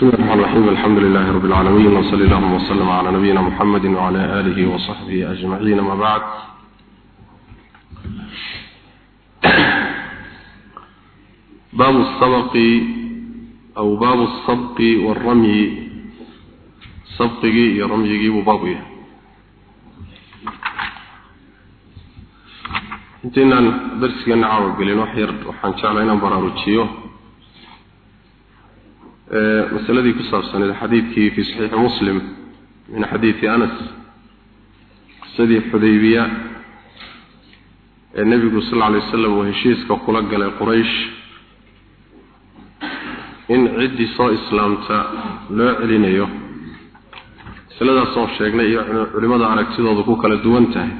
بسم الله الرحمن الرحيم. الحمد لله رب العالمين وصلى الله وسلم على نبينا محمد وعلى آله وصحبه أجمعين. ما بعد باب السبق أو باب السبق والرمي. سبق يرمي يجيب بابه intaynaan darsigeena caawa gelin wax yar masaladii ku saabsaneed xadiidkii fi saxiixi muslim min xadiidi anas qisadii xudaybiya ee nebigu sal alay wasalam uu heshiiska kula galay quraysh in ciddii soo islaamta loo celinayo. Masaladaas oo sheegnay iyo culimmada aragtidooda ku kala duwan tahay.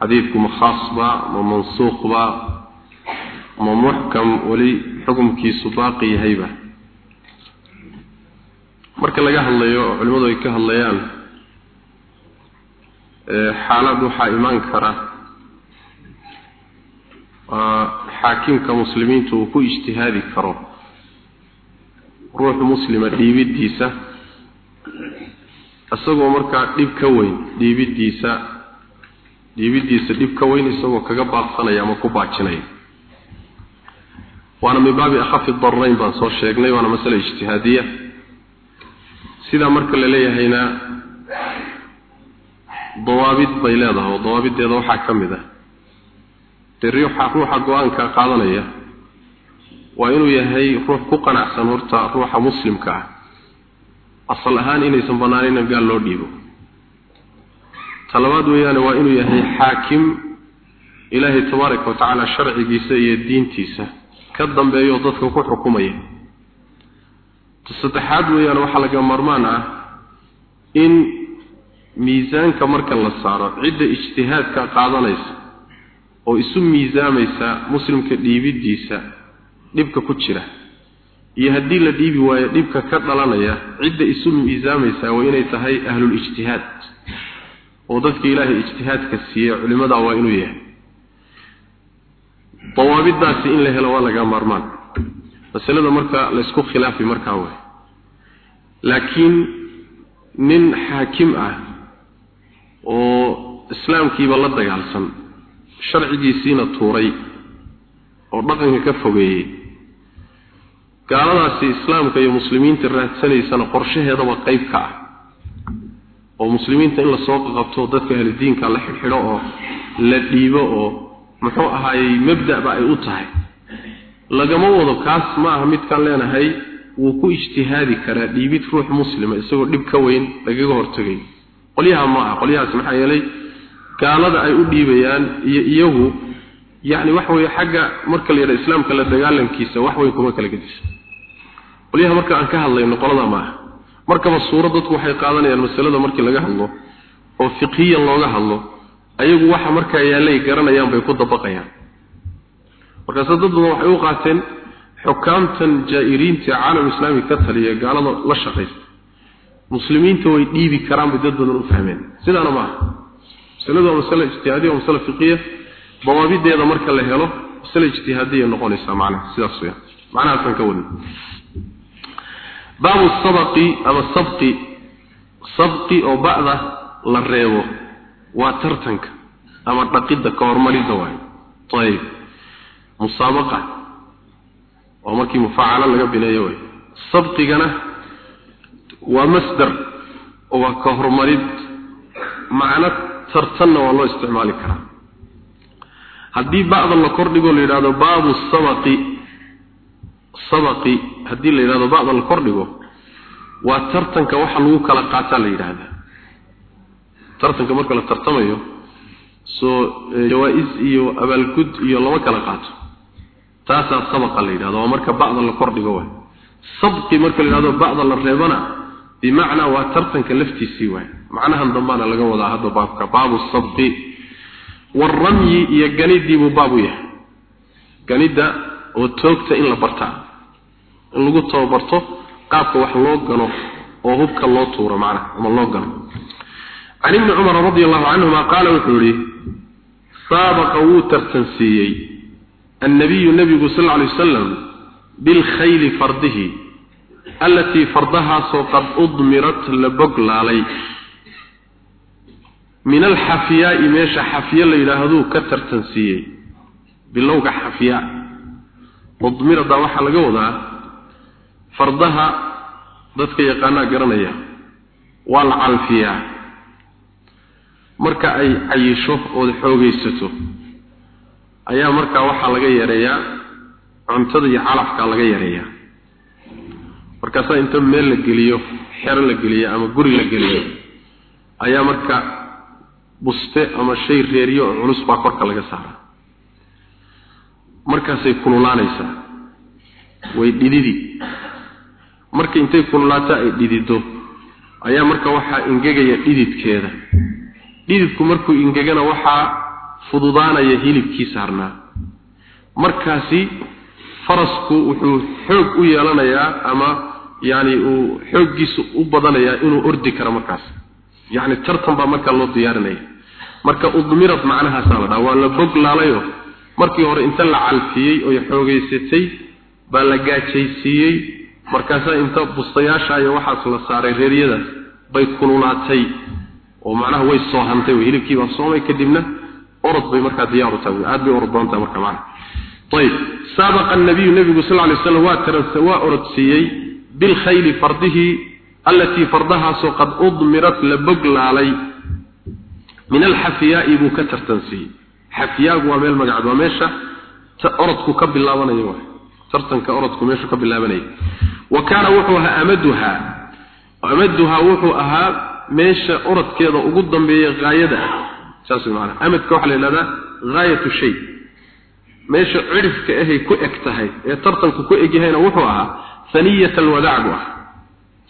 Xadiidku ma khaasba ma mansuuqba ma muxkam weli xukumkiisu baaqi yahayba marka laga hadlayo oo culimmadu ay ka hadlayaan xaalad waxaa imaan kara. Xaakimka muslimiintu uu ku ijtihaadi karo. Ruux muslima dhiibiddiisa isagoo markaa dhib ka weyn dhiibiddiisa dhiibiddiisa dhib ka weyn isagoo kaga baaqsanaya ama ku baajinaya waana min baabi akhafi darrayn baan soo sheegnay waana masale ijtihaadiya sidaa marka la leeyahayna dawaabid bay leedahay oo dawaabiddeeda waxaa ka mid ah. Dee ruuxa ruuxa go'aanka qaadanaya waa inuu yahay ruux ku qanacsan horta ruuxa muslimka ah. Asal ahaan inaysan bannaanayn in gaal loo dhiibo. Talabaad weeyaane waa inuu yahay xaakim ilaahay tabaaraka wa tacaala sharcigiisa iyo diintiisa. Ka dambeeyo dadka ku xukumaya saddexaad weeyaan waxaa laga marmaan ah in miisaanka marka la saaro cidda ijtihaadka qaadanaysa oo isu miisaamaysa muslimka dhiibiddiisa dhibka ku jira. Iyo haddii la dhiibi waayo dhibka ka dhalanaya cidda isu miisaamaysa waa inay tahay ahlul ijtihaad. Oo dadka ilaahay ijtihaadka siiye culimada waa inuu yahay. Dawaabidaasi in la helo waa laga maarmaan masalada marka laysku khilaafi markaa way laakiin nin xaakim ah oo islaamkiiba la dagaalsan sharcigiisiina tuuray oo dhaqanka ka fogeeyey gaaladaasi islaamka iyo muslimiinta raadsanaysana qorshaheedaba qayb ka ah. Oo muslimiinta in la soo qaqabto dadka ahludiinka la xidhxidho oo la dhiibo oo muxuu ahaayey mabda'ba ay u tahay lagama wado kaas ma aha midkaan leenahay wuu ku ijtihaadi karaa dhiibid ruux muslima isagoo dhib ka weyn lagaga hortagay. Qolyaha ma aha qolyahaas maxaa yeelay gaalada ay u dhiibayaan iyo iyagu yacni waxa weeye xagga marka la yidhaha islaamka la dagaalankiisa wax weyn kuma kala gedisa qolyaha marka aan ka hadlayno qolada ma aha. Markaba suuro dadku waxay qaadanayaan masalada markii laga hadlo oo fiqhiyan looga hadlo ayagu waxa markaa yaallay garanayaan bay ku dabaqayaan markaase dad badan waxay u qaateen xukaamtan jaa'iriinta caalam islaami ka taliya gaalada la shaqaysta. Muslimiinta way dhiibi karaan bay dad badan u fahmeen. Sidaana ma aha. Masaladu waa masale ijtihaadiya waa masale fiqiya dawaabideeda marka la helo masale ijtihaadiya noqonaysaa macnaha. Sidaas weeyaan. Macnahaasaan ka wadin. Baabu sabaqi ama sabqi. Sabqi oo ba'da la reebo waa tartanka ama dhaqidda ka hormaridda waayo. Ayib musaabaqa waa markii mufaacalo laga bineeyo way. Sabqigana waa masdar oo waa ka horumarid macno tartanna waa loo isticmaali karaa. Haddii ba'da la kordhigo la yidhahdo baabu sabaqi. Sabaqi haddii la yidhahdo ba'da la kordhigo waa tartanka waxa lagu kala qaataa la yidhaahdaa. Tartanka marka la tartamayo soo jawaa-is iyo abaalgud iyo lama kala qaato taasaa sabaqa la yidhahdo waa marka ba'da la kordhigo waay. Sabqi marka la yidhahdo ba'da la reebana bimacnaa waa tartanka laftiisii waay. Macnahan dambaana laga wadaa hadda baabka baabu sabqi. Waaramyi iyo ganidiibuu baab u yahay. Ganidda oo toogta in la bartaa in lagu tababarto qaabka wax loo gano oo hubka loo tuuro macnaha ama loo gano can ibni cumar radi allahu canhuma qaala wuxuu yihi saabaqa wuu tartansiiyey annabiyu nebigu sal lla alay wasalam bilkhayli fardihi allatii fardahaasoo qad udmirat la boglaalay min alxafiyaai meesha xafiye la yidhaahduu ka tartansiiyey bilowga xafiya udmirada waxaa laga wadaa fardaha dadka yaqaanaa garanaya waa la calfiyaa marka ay cayisho ood xoogaysato ayaa markaa waxaa laga yareeyaa cuntada iyo calafkaa laga yareeyaa. Markaasaa inta meel la geliyo xero la geliyo ama guri la geliyo ayaa marka buste ama shay reeriyo oo culus baa korka laga saaraa. Markaasay kululaanaysaa. Way dhididi. Marka intay kululaato ay dhidido ayaa marka waxaa ingegaya dhididkeeda. Dhididku markuu ingegana waxaa fududaanaya hilibkii saarnaa. Markaasi farasku wuxuu xoog u yeelanayaa ama yani uu xooggiisu u badanayaa inuu ordi karo markaas. Yani tartan baa markaa loo diyaarinaya. Marka udmirad macnahaasaa la dhaha waa la boglaalayo markii hore inta la calfiyey oy xoogaysatay baa la gaajaysiiyey. Markaasaa inta bustayaasha iyo waxaas la saaray reeryadaas bay kululaatay. Oo macnaha way soohantay oo hilibkii baa soomay kadibna orod bay marka diyaar u tahay aad bay ordoonta marka macna tayib sabaqa an-nabiy nabiy sallallahu alayhi wasallam wa tarasa wa urdsiyay fardihi allati fardahaasoo qad udmirat labaglalay min al-hafiya ibu katar tansi hafiya wa meel magac wa meesha orodku ka bilaabanayo wax tartanka orodku meesha ka bilaabanayo. Wa kana wuxuha amaduha. Amaduha wuxu aha meesha orodkeeda ugu dambeeyay gaayada saas macna amadka waxaa la yidhahdaa gaayatu shay. Meesha cirifka ahay ku eg tahay ee tartanku ku eg yahayna wuxuu ahaa saniyat alwadaac bu ahaa.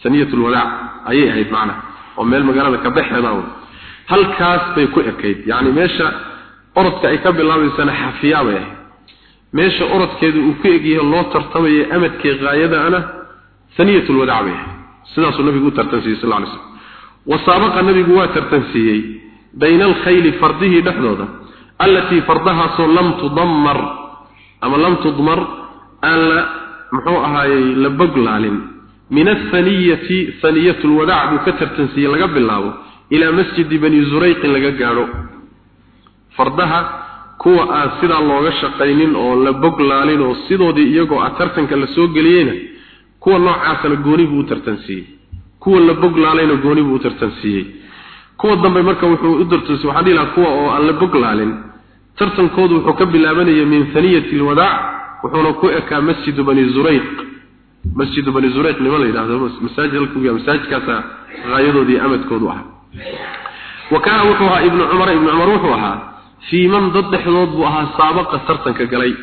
Saniyat alwadaac ayay ahayd macna oo meel magaalada ka baxeeda w halkaas bay ku ekayd. Yacni meesha orodka ay ka bilaabaysana xafiyaa bay ahayd. Meesha orodkeeda uu ku eg yahay loo tartamayo amadkii haayadaana saniyat lwadaac bay ahayd. Sidaasuu nabigu u tartansiiyey sal lay slm wa nabigu waa tartansiiyey bayna alkhayli fardihii dhexdooda allatii fardahaasoo lam tudammar ama lam tudmar aan la muxuu ahaayey la boglaalin. Min ahaniyati haniyatu lwadaac buu ka tartansiiyey laga bilaabo ilaa masjidi bani zurayqin laga gaadho. Fardaha kuwa aan sidaa looga shaqaynin oo la boglaalin oo sidoodii iyagoo ah tartanka la soo geliyeyna kuwa noocaasana gooni buu u tartansiiyey. Kuwa la boglaalayna gooni buu u tartansiiyey dambe marka wuxuu u dirtusay waxaan dhihi lahaa kuwa oo aan la boglaalin tartankoodu wuxuu ka bilaabanaya min haniyati alwadaac wuxuuna ku ekaa masjidu bani zurayq. Masjidu bani zurayq nima la yidhahdo masaajid halkuya masaajidkaasa haayadoodii amadkoodu ahaa. Wa kaana wuxuu ahaa ibnu cumar ibnu cumar wuxuu ahaa fii man dad dhexdood buu ahaa saabaqa tartanka galay.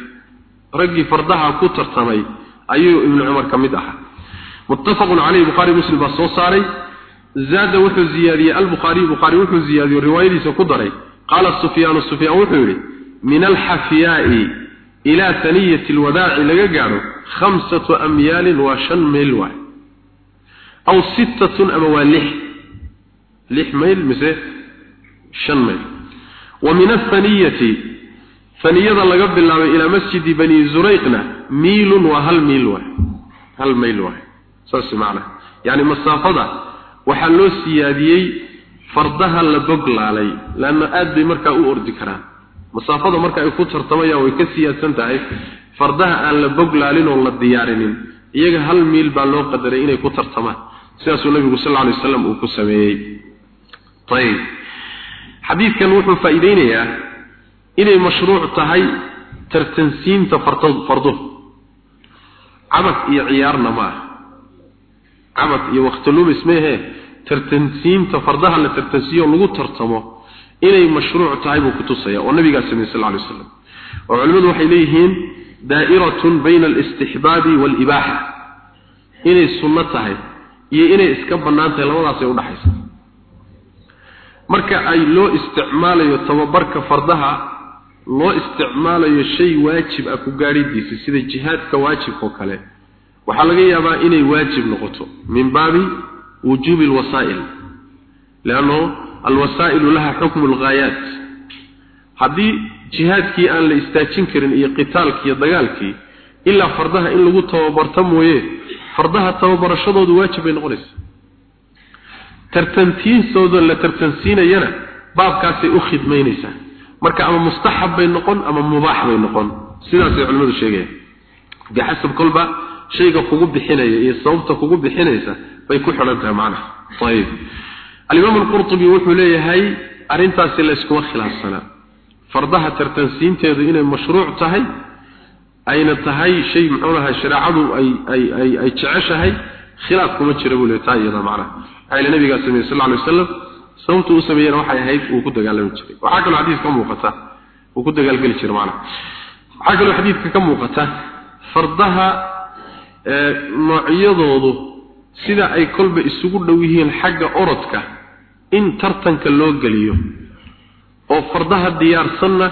Raggii fardaha ku tartamay ayuu ibnu cumar ka mid ahaa. Muttafaqun caleyhi bukhaari muslim baa soo saaray zaada wuxuu ziyaadiyey albukhaariy bukhaari wuxuu ziyaadiyey riwaayadiisa ku daray. Qaala sufyaanu sufyaan wuxuu yidhi min alxafiyaai ilaa saniyati alwadaaci laga gaadho khamsatu amyaalin waa shan mayl waay. Aw sittatun ama waa lix lix mayl mise shan mayl wa min athaniyati haniyada laga bilaabay ilaa masjidi bani zurayqna miilun waa hal miil waay. Hal mayl waay. Saas macnaha yani masaafada waxaa loo siyaadiyey fardaha la boglaalay laanna aad bay markaa u ordi karaan. Masaafada marka ay ku tartamayaan way ka siyaadsan tahay fardaha aan la boglaalin oo la diyaarinin. Iyaga hal miil baa loo qadaray inay ku tartamaan. Sidaasuu nabigu sal alay waslam uu ku sameeyey. Ayib xadiidkan wuxuu faa'iideynayaa inay mashruuc tahay tartansiinta farduhu cabad iyo ciyaarna ma cabad iyo waqti lumis tartansiinta fardaha la tartansiiyo lagu tartamo inay mashruuc tahay buu ku tusaya oo sameeyey sal alay wasalam oo culimmadu waxay leeyihiin daa'iratun bayna waalibaaxa inay sunno tahay iyo inay iska bannaan tahay labadaasay udhaxaysa marka ay loo isticmaalayo tababarka fardaha loo isticmaalayo shay waajib ah ku gaadhidiisa sida jihaadka waajibka kale waxaa laga yaabaa inay waajib noqoto. Min baabi wujuubi alwasaa'il leanno alwasaa'ilu laha xukmu alghaayaat haddii jihaadkii aan la istaajin karin iyo qitaalkii iyo dagaalkii ilaa fardaha in lagu tababarto mooye fardaha tababarashadoodu waajib bay noqonaysaa. Tartantiinsooda la tartansiinayana baabkaasay u khidmaynaysaa marka ama mustaxab bay noqon ama mubaax bay noqon. Sidaasay culimmadu sheegayaan. Bixasab kolba shayga kugu bixinaya iyo sababta kugu bixinaysa bay ku xidhan tahay macnaha. Ayib. Alimaam alqurtubi wuxuu leeyahay arrintaasi la iskuma khilaafsanaa fardaha tartansiinteedu inay mashruuc tahay ayna tahay shay muxuu shareecadu ay ay ay ay jeceshahay khilaaf kuma jira buu leeyahay taa iyada macnaha. Ayla nabiga sameeyay sallallahu alayhi wasallam sababtu uu sameeyay waxay ahayd uu ku dagaalami jiray. Waxa kale xadiis ka muuqata uu ku dagaalgali jiray macnaha. Waxa kale xadiiska ka muuqata fardaha ee noocyadoodu sida ay kolba isugu dhow yihiin xagga orodka in tartanka loo geliyo oo fardaha diyaarsanna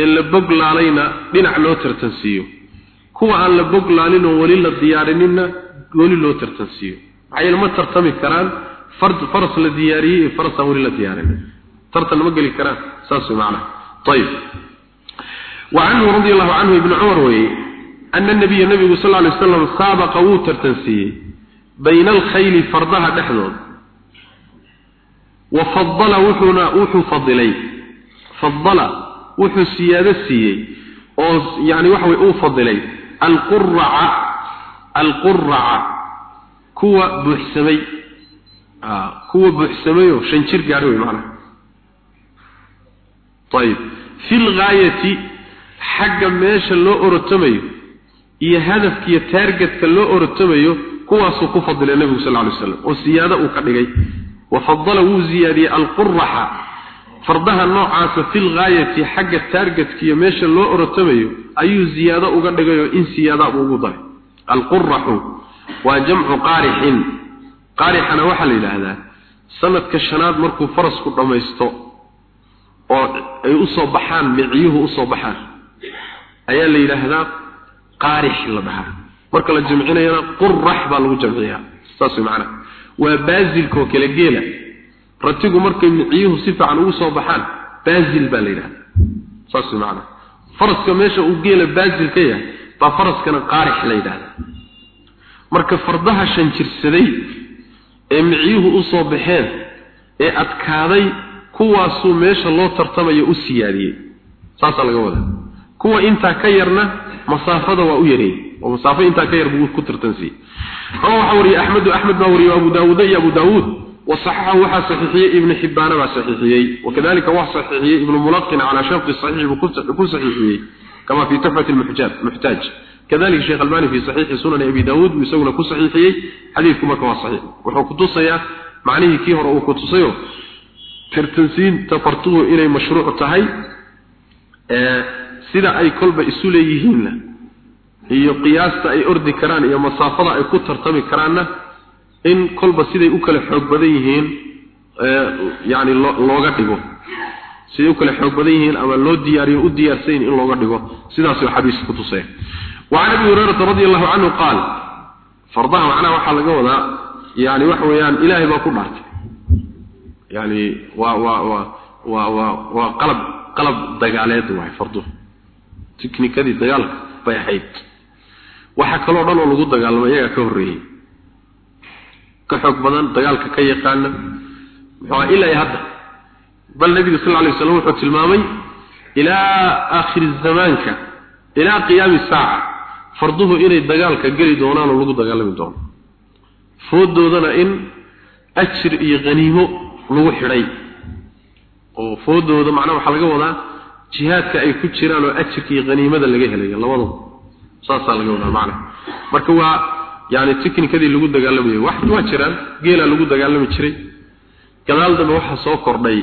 ee la boglaalayna dhinac loo tartansiiyo kuwa aan la boglaalin oo weli la diyaarinina weli loo tartansiiyo maxay ma tartami karaan fard faras la diyaariyey iyo faras aan weli la diyaarin tartan ma geli karaan saas macna طيب وعنه رضي الله عنه ابن عمر وي أن النبي النبي صلى الله عليه وسلم سابق bayna alkhayli fardaha dhexdooda wa fadala wuxuuna wuxuu fadilay fadala wuxuu siyaado siiyey oo yacni waxa way uu fadilay alquraca alquraca kuwa buuxsamay. Ah, kuwa buuxsamay oo shan jir gaadho wey macnaha. Ayib fi lgaayati xagga meesha loo orotamayo iyo hadafka iyo taargetka loo orotamayo kuwaasuu ku fadilay nabigu sal ly slam oo siyaado uu ka dhigay. Wa fadala wuu ziyaadiyey alquraxa fardaha noocaasa fi lgaayati xagga targetka iyo meesha loo orotamayo ayuu ziyaado uga dhigayoo in siyaada buu ugu daray. Alquraxu waa jamcu qaarixin. Qaarixana waxaa la yidhaahdaa sanadka shanaad markuu farasku dhammaysto oo ay u soo baxaan miciyuhu u soo baxaan ayaa la yidhaahdaa qaarix la dhahaa marka la jamcinayana qurax baa lagu jamciyaa saas way macnaha waa baasilka oo kale geela. Ratigu markay miciyuhu si fiican ugu soo baxaan baasil baa la yidhahdaa. Saas way macnaha faraska meesha uu geela baasil ka yahay baa faraskana qaarix la yidhahdaa. Marka fardaha shanjirsaday ee miciyuhu u soo baxeen ee adkaaday kuwaasuu meesha loo tartamayo u siyaadiyey. Saasaa laga wadaa. Kuwa intaa ka yarna masaafada waa u yareeyey oo masaafo intaa ka yar buu ku tartansiiyey ama waxa wariyay axmedu axmed baa wariyay abu daawuud iyo abu daawuud وصححه وحا صحيحيه ابن حبان با صحيحيه وكذلك وحا صحيحيه ابن ملقن على شرط الصحيح بكل صحيحيه كما في تحفة المحتاج محتاج كذلك الشيخ الباني في صحيح سنن أبي داود يسوي لكل صحيحيه حديثكم كما صحيح وحو كتصيا معنيه كيه رأو كتصيو ترتنسين تفرطوه إلي مشروع تهي آه sida ay kolba isu leeyihiinna iyo qiyaasta ay ordi karaan iyo masaafada ay ku tartami karaanna in kolba siday u kala xoog badan yihiin yani looga dhigo siday u kala xoog badan yihiin ama loo diyaariyo u diyaarsan in looga dhigo sidaasuu xadiis ku tusay وعن ابي هريره رضي الله عنه قال فرضها معناه waxaa laga wadaa yani wax weeyaan ilaahay baa ku dhaartay yani waa waa waa waa waa waa qalab qalab dagaaleed waay farduhu waxa kaloo dhan oo lagu dagaalamo iyaga ka horreeyey ka xoog badan dagaalka ka yaqaana. Muxuu ilaa hadda. Bal nabiga sal alay wasallam wuxuu tilmaamay ilaa aakhiri zamaanka ilaa qiyaami saaca farduhu inay dagaalka geli doonaan oo lagu dagaalami doono. Foodoodana in ajir iyo haniimo lagu xidhay. Oo foodooda macnaha waxaa laga wadaa jihaadka ay ku jiraan oo ajirka iyo haniimada laga helayo labadaba saasaa laga wadaa macnaha marka waa yani tiknikadii lagu dagaalamayo wax waa jiraan geelaa lagu dagaalami jiray. Gadaal dambe waxaa soo kordhay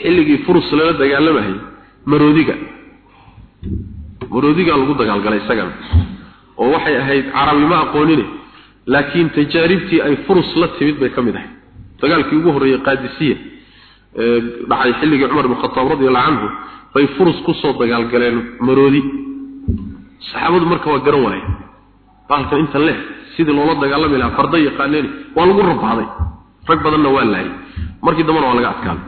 xilligii furus lala dagaalamahay maroodiga. Maroodigaa lagu dagaalgalay isagana oo waxay ahayd carabi ma aqoonine laakiin tajaaribtii ay furus la timid bay ka mid ahayd. Dagaalkii ugu horreeyey qaadisiya dhacay xilligii cumar ibn khataab radiallahu canhu bay furus ku soo dagaalgaleen maroodi saxaabadu marka waa garan waaya baalkan inta leh sidii loola dagaalami lahaa farda yaqaaneen waa lagu rabaaday rag badanna waa laayay markii dambana waa laga adkaaday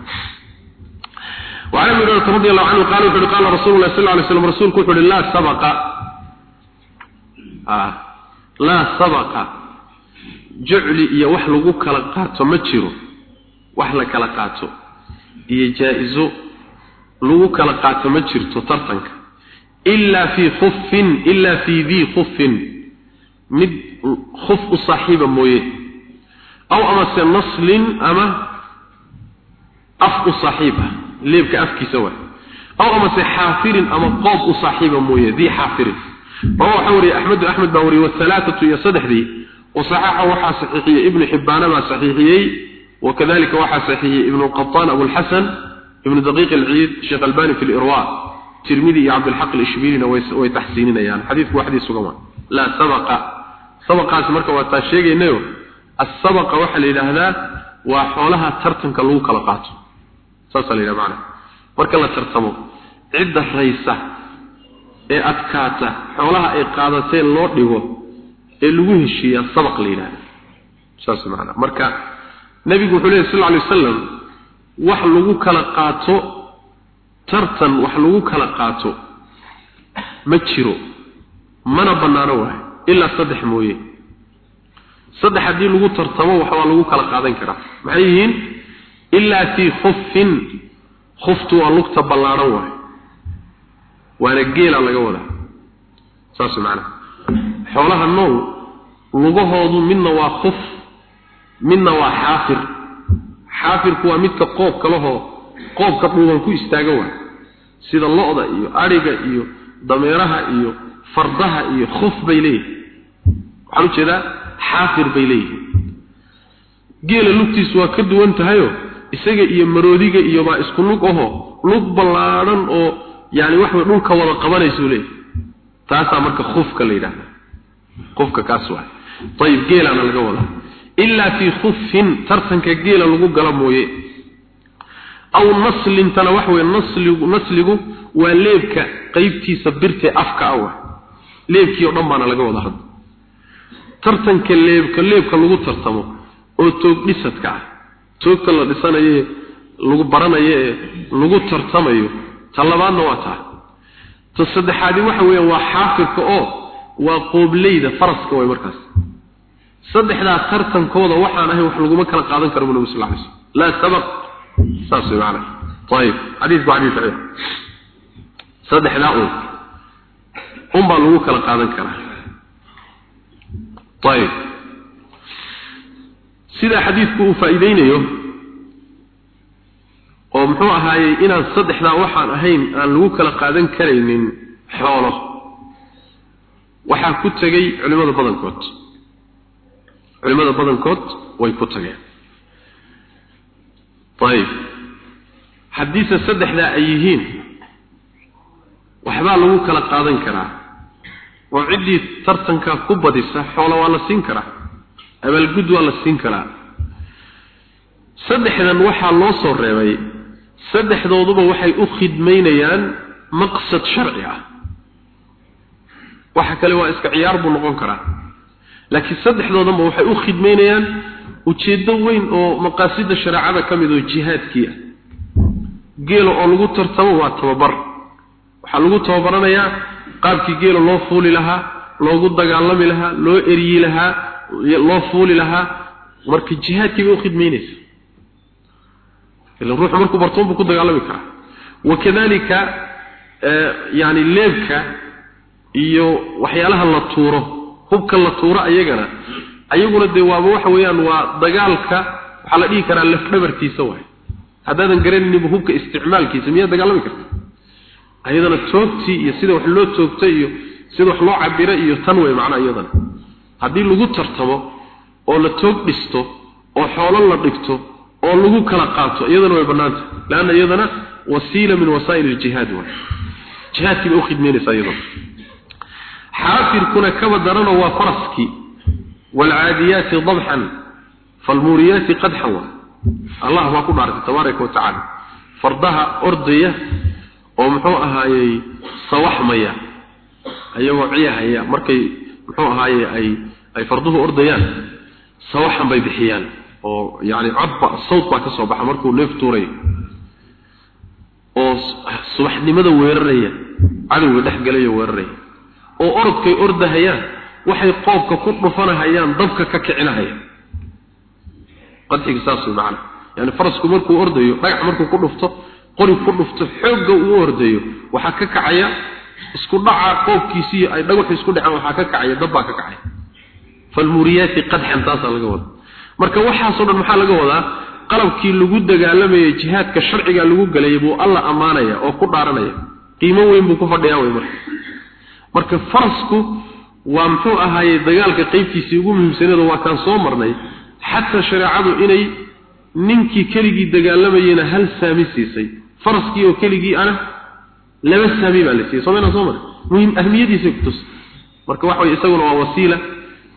وعن ابي هريره رضي الله عنه قال وحده قال رسول الله صلى الله عليه وسلم رسولك وحده لا سبق آه لا سبق jucli iyo wax lagu kala qaato ma jiro wax la kala qaato iyo jaa-iso lagu kala qaato ma jirto tartanka ilaa fii khufin ilaa fii dii khufin mid khuf u saaxiiba mooye. Aw amase naslin ama af u saaxiib ah leebka afkiisa waay. Aw amase xaafirin ama qoob u saaxiiba mooye dii xaafirin. Rawa waxaa wariyey axmedu axmed baa wariyey wahalaathatu iyo saddexdii. Wasaxaxa waxaa saxiixiyey ibnu xibbaana baa saxiixiyey wakadalika waxaa saxiixiyey ibnu qataan abulxasan ibnu daqiiq alciid sheekh albani fi tirmidi iyo cabdilxaq alishbilina way taxsiininayaan. Xadiidku waa xadiis sugan waa. Laa sabaqa. Sabaqaasi marka waa taa sheegaynayo asabaqa waxaa la yidhaahdaa waa xoolaha tartanka lagu kala qaato. Saasaa la yidhaha macana marka la tartamo cidda raysa ee adkaata xoolaha ay qaadateen loo dhigo ee lagu heshiiyaa sabaq la yidhahda saas macana marka nebigu wuxuu lehy sal lla alay wasalam wax lagu kala qaato tartan wax lagu kala qaato ma jiro mana bannaano waay ilaa saddex mooye. Saddex haddii lagu tartamo wax waa lagu kala qaadan karaa. Maxay yihiin? Ilaa fii khufin khuftu waa lugta ballaadhan waay. Waana geela laga wadaa. Saas macnaha xoolaha nool lugahoodu midna waa khuf midna waa xaafir. Xaafirku waa midka qoobka lahoo qoobka dhuuban ku istaaga waay sida lo-da iyo adhiga iyo dameeraha iyo fardaha iyo khuf bay leeyihiin waxaan u jeedaa xaafir bay leeyihiin. Geela lugtiisu waa ka duwan tahayo isaga iyo maroodiga iyo baa isku lug aho lug ballaadhan oo yani waxbay dhulka wada qabanaysuu leeyahy taasaa marka khufka la yidhahda khufka kaas waay ayib geelaana laga wadaa. Ilaa fii khufin tartanka geela lagu gala mooye aw naslintana waxa weye nasligu nasligu waa leebka qeybtiisa birtee afka ah wa leebkii o dhan baana laga wada hadda tartanka leebka leebka lagu tartamo oo toog dhisadka ah toogta la dhisanayo lagu baranayo ee lagu tartamayo ta labaadna waa taa. Ta saddexaadi waxa weeyaan waa xaafirka oo waa qoobleyda faraska way markaas. Saddexdaa tartankooda waxaan ahay wax laguma kala qaadan karo bu nabi sal ly slm laa sabaq saas way macana ayib xadiisku xadiis saxiix saddexdaa un unbaa lagu kala qaadan karaa. Ayib sidaa xadiidku uu faa'iideynayo oo muxuu ahaayey inaan saddexdaa waxaan ahayn aan lagu kala qaadan karaynin xoolo. Waxaa ku tegey culimmada badankood. Culimmada badankood way ku tageen ayib haddiise saddexdaa ay yihiin waxbaa lagu kala qaadan karaa. Oo ciddii tartanka ku badisa xoola waa la siin karaa. Abaalgud waa la siin karaa. Saddexdan waxaa loo soo reebay. Saddexdooduba waxay u khidmaynayaan maqsad sharci ah. Waxa kale waa iska ciyaar buu noqon karaa. Laakiin saddexdoodanba waxay u khidmaynayaan ujeeddo weyn oo maqaasida shareecada ka mid oo jihaadkii ah. Geela oo lagu tartamo waa tababar. Waxaa lagu tababaranayaa qaabkii geela loo fuuli lahaa loogu dagaalami lahaa loo eryi lahaa loo fuuli lahaa. Marka jihaadkii bay u khidmaynaysa ruuxu markuu bartoon buu ku dagaalami karaa. Wakadalika yani leebka iyo waxyaalaha la tuuro hubka la tuuro ayagana ayaguna dee waaba waxa weeyaan waa dagaalka waxaa la dhihi karaa lafdhabartiisa waay. Haddaadan garanayninba hubka isticmaalkiisa miyaad dagaalami karta? Ayadana toogtii iyo sida wax loo toogta iyo sida wax loo cabira iyo tan wey macnaa iyadana haddii lagu tartamo oo la toog dhisto oo xoolo la dhigto oo lagu kala qaato iyadana way bannaanta. Leanna iyadana wasiila min wasaa'il iljihaad waay. Jihaadkii bay u khidmaynaysaa iyadana xaafirkuna kaba darano waa faraskii waalcaadiyaati dabxan faalmuuriyaati qadxan waa allah baa ku dhaartay tabaaraka watacaala fardaha ordaya oo muxuu ahaayey sawaxmaya ayagoo ciyahaya markay muxuu ahaaye ay ay farduhu ordayaan sawaxan bay bixiyaan oo yani codba sawt baa ka soo baxa markuu neef tuurayo oo subaxnimada weeraraya cadowga dhex waxay qoobka ku dhufanahayaan dabka ka kicinahaya qadxiga saas macna. Yani farasku markuu ordayo dhagax markuu ku dhufto qori ku dhufto xoogga uu ordayo waxaa ka kacaya isku dhaca qoobkiisii ay dhagaxu isku dhacaan waxaa ka kacaya dabbaa ka kacaya. Falmuriyaati qadxan taasaa laga wadaa. Marka waxaasoo dhan maxaa laga wadaa? Qalabkii lagu dagaalamayay jihaadka sharciga lagu galayay buu alla ammaanaya oo ku dhaaranaya. Qiimo weyn buu ku fadhiyaa wey marka. Marka farasku waa muxuu ahaayey dagaalka qaybtiisii ugu muhiimsaneed waa kaan soo marnay. Xataa shareecadu inay ninkii keligii dagaalamayena hal saami siisay. Faraskii oo keligii ana laba saami baa la siiyey. Somayna soo maray? Muhim ahmiyadiisay ku tus. Marka waxa way isaguna waa wasiila.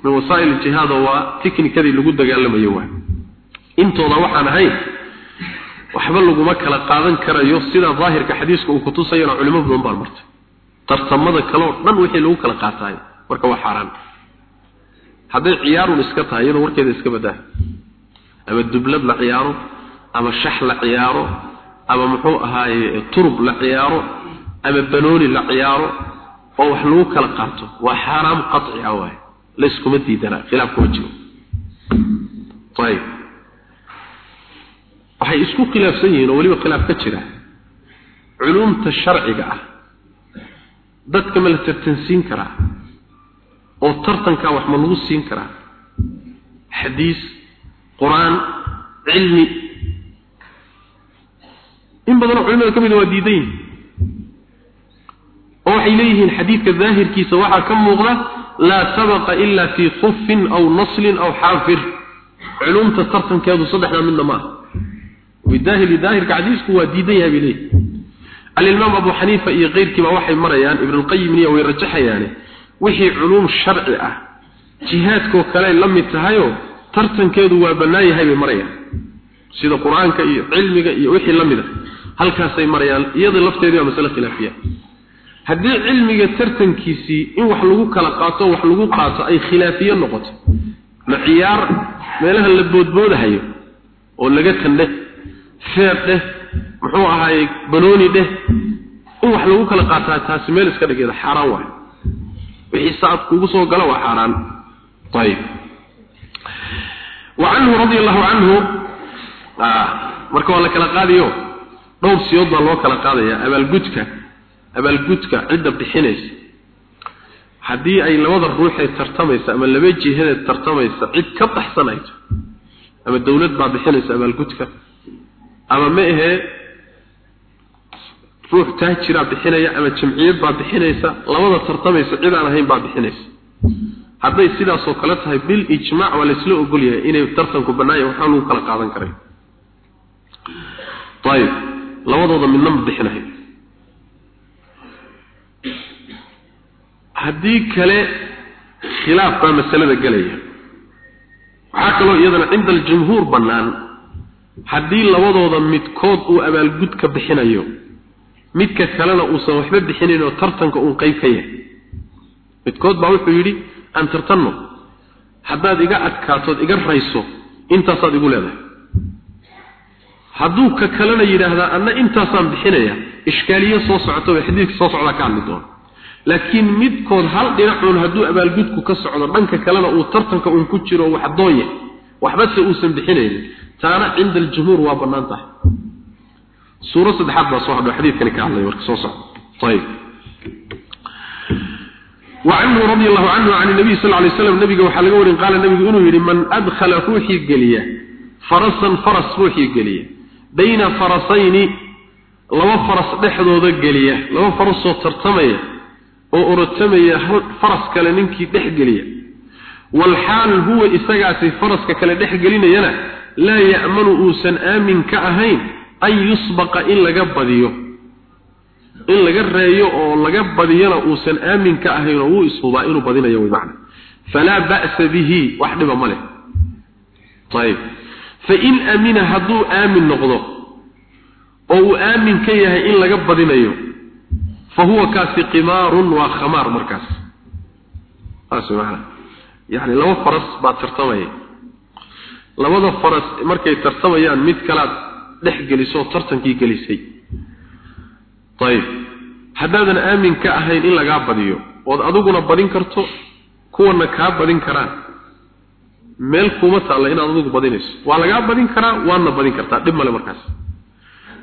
Min wasaa'il jihaad oo waa tiknikadii lagu dagaalamayo waa. Intooda waxaan ahayn waxba laguma kala qaadan karayo sida daahirka xadiiska uu kutusayana culimo badan baan martay. Tartamada kale dhan wixii lagu kala qaataay marka waa xaaraan hadday ciyaarun iska tahay iyadoo warkeeda iska badaa ama dublad la ciyaaro ama shax la ciyaaro ama muxuu ahaaye turub la ciyaaro ama banooni la ciyaaro oo wax lagu kala qaato waa xaaraam qaci ah waay layskuma diidana khilaaf kuma jiro. Ayib. Waxay isku khilaafsan yihiin oo weliba khilaaf ka jira. Culumta sharciga ah dadka ma la tartansiin karaa oo tartankaa wax ma lagu siin karaa. Xadiis qur'aan cilmi. In badanoo culimada ka mida waa diidan yihiin oo waxay leeyihiin xadiidka daahirkiisa waxaa ka muuqda laa sabaqa ila fii khufin aw naslin aw xaafir. Culumta tartankeedu saddexdaa midna ma aha. Bidaahiri daahirka xadiisku waa diidan yahay bay leeyihiin alimaam abu xaniifa iyo keyrkiiba waxay marayaan ibnulqayimniya way rajaxayaane wixii culuum sharci ah. Jihaadkoo kale la mid tahayoo tartankeedu waa bannaan yahay bay marayaan. Sida qur'aanka iyo cilmiga iyo wixii la mid a halkaasay marayaan iyada lafteedii waa masale khilaafiya haddii cilmiga tartankiisii in wax lagu kala qaato wax lagu qaato ay khilaafiye noqoto ma ciyaar meelaha la boodboodahayo oo laga tandheh feer dheh muxuu ahaayey banooni dheh in wax lagu kala qaataa taasi meel iska dhigeeda xaaraan waay wixii saad kugu soo gala waa xaaraan. Ayib wa canhu radi allahu canhu marka waa la kala qaadiyo dhowr siyood baa loo kala qaadaya abaalgudka abaalgudka cidda bixinaysa. Haddii ay labada ruuxee tartamaysa ama laba jihadeed tartamaysa cid ka baxsanayso ama dawlad baa bixinaysa abaalgudka. Ama ma ahee ruux taajiraa bixinaya ama jamciyad baa bixinaysa labada tartamaysa cid aan ahayn baa bixinaysa. Hadday sidaasoo kale tahay bil ijmaac waa laysla ogol yahay inay tartanku bannaanya waxaa lagu kala qaadan karay. Ayib labadooda midna ma bixinayo haddii kale khilaaf baa masalada gelaya. Waxaa kaloo iyadana cinda aljumhuur bannaan. Haddii labadooda midkood uu abaalgudka bixinayo midka kalena uusan waxba bixinayn oo tartanka uun qayb ka yahay. Midkood baa wuxuu yidhi aan tartanno. Haddaad iga adkaatood iga rayso intaasaad igu leedahay. Hadduu ka kalena yidhaahdaa anna intaasaan bixinaya ishkaaliye soo socoto way xadiidka soo socdaa ka hadli doono laakiin midkood hal dhinacuun hadduu abaalgudku ka socdo dhanka kalena uu tartanka uun ku jiro wax doonya waxbase uusan bixinaynin. Taana cinda aljumhuur waa bannaan tahay suuro saddexaad baa soo hadho xadiidkani ka hadlay marka soo socdo ayib وعنه رضي الله عنه عن النبي صلى الله عليه وسلم نبي وحا لغا ورين قال النبي انه يري من ادخل روحي قليا فرسا فرس روحي قليا بين فرسين لو فرس دخدودا قليا لو فرس سو ترتميا او ورتميا فرس كلا نينكي دخ قليا والحال هو اسغاسي فرس كلا دخ قلينا لا يأمن اوسن آمن كأهين an yusbaqa in laga badiyo. In laga reeyo oo laga badiyana uusan aamin ka ahayn oo wuu ishubaa inuu badinayo way macna. Falaa ba'sa bihi wax dhiba male ayib fa in amina hadduu aamin noqdo oo uu aamin ka yahay in laga badinayo fa huwa kaasi qimarun waa khamaar markaas. Asmaana yani laba faras ba tartamaya. Labada faras markay tartamayaan mid kalaad dhex gelisoo tartankii gelisay. Ayib haddaadan aamin ka ahayn in lagaa badiyo ood adiguna badin karto kuwana kaa badin karaan. Meel kuma taalla inaad adigu badinayso. Waa lagaa badin karaa waadna badin kartaa. Dhib male markaas.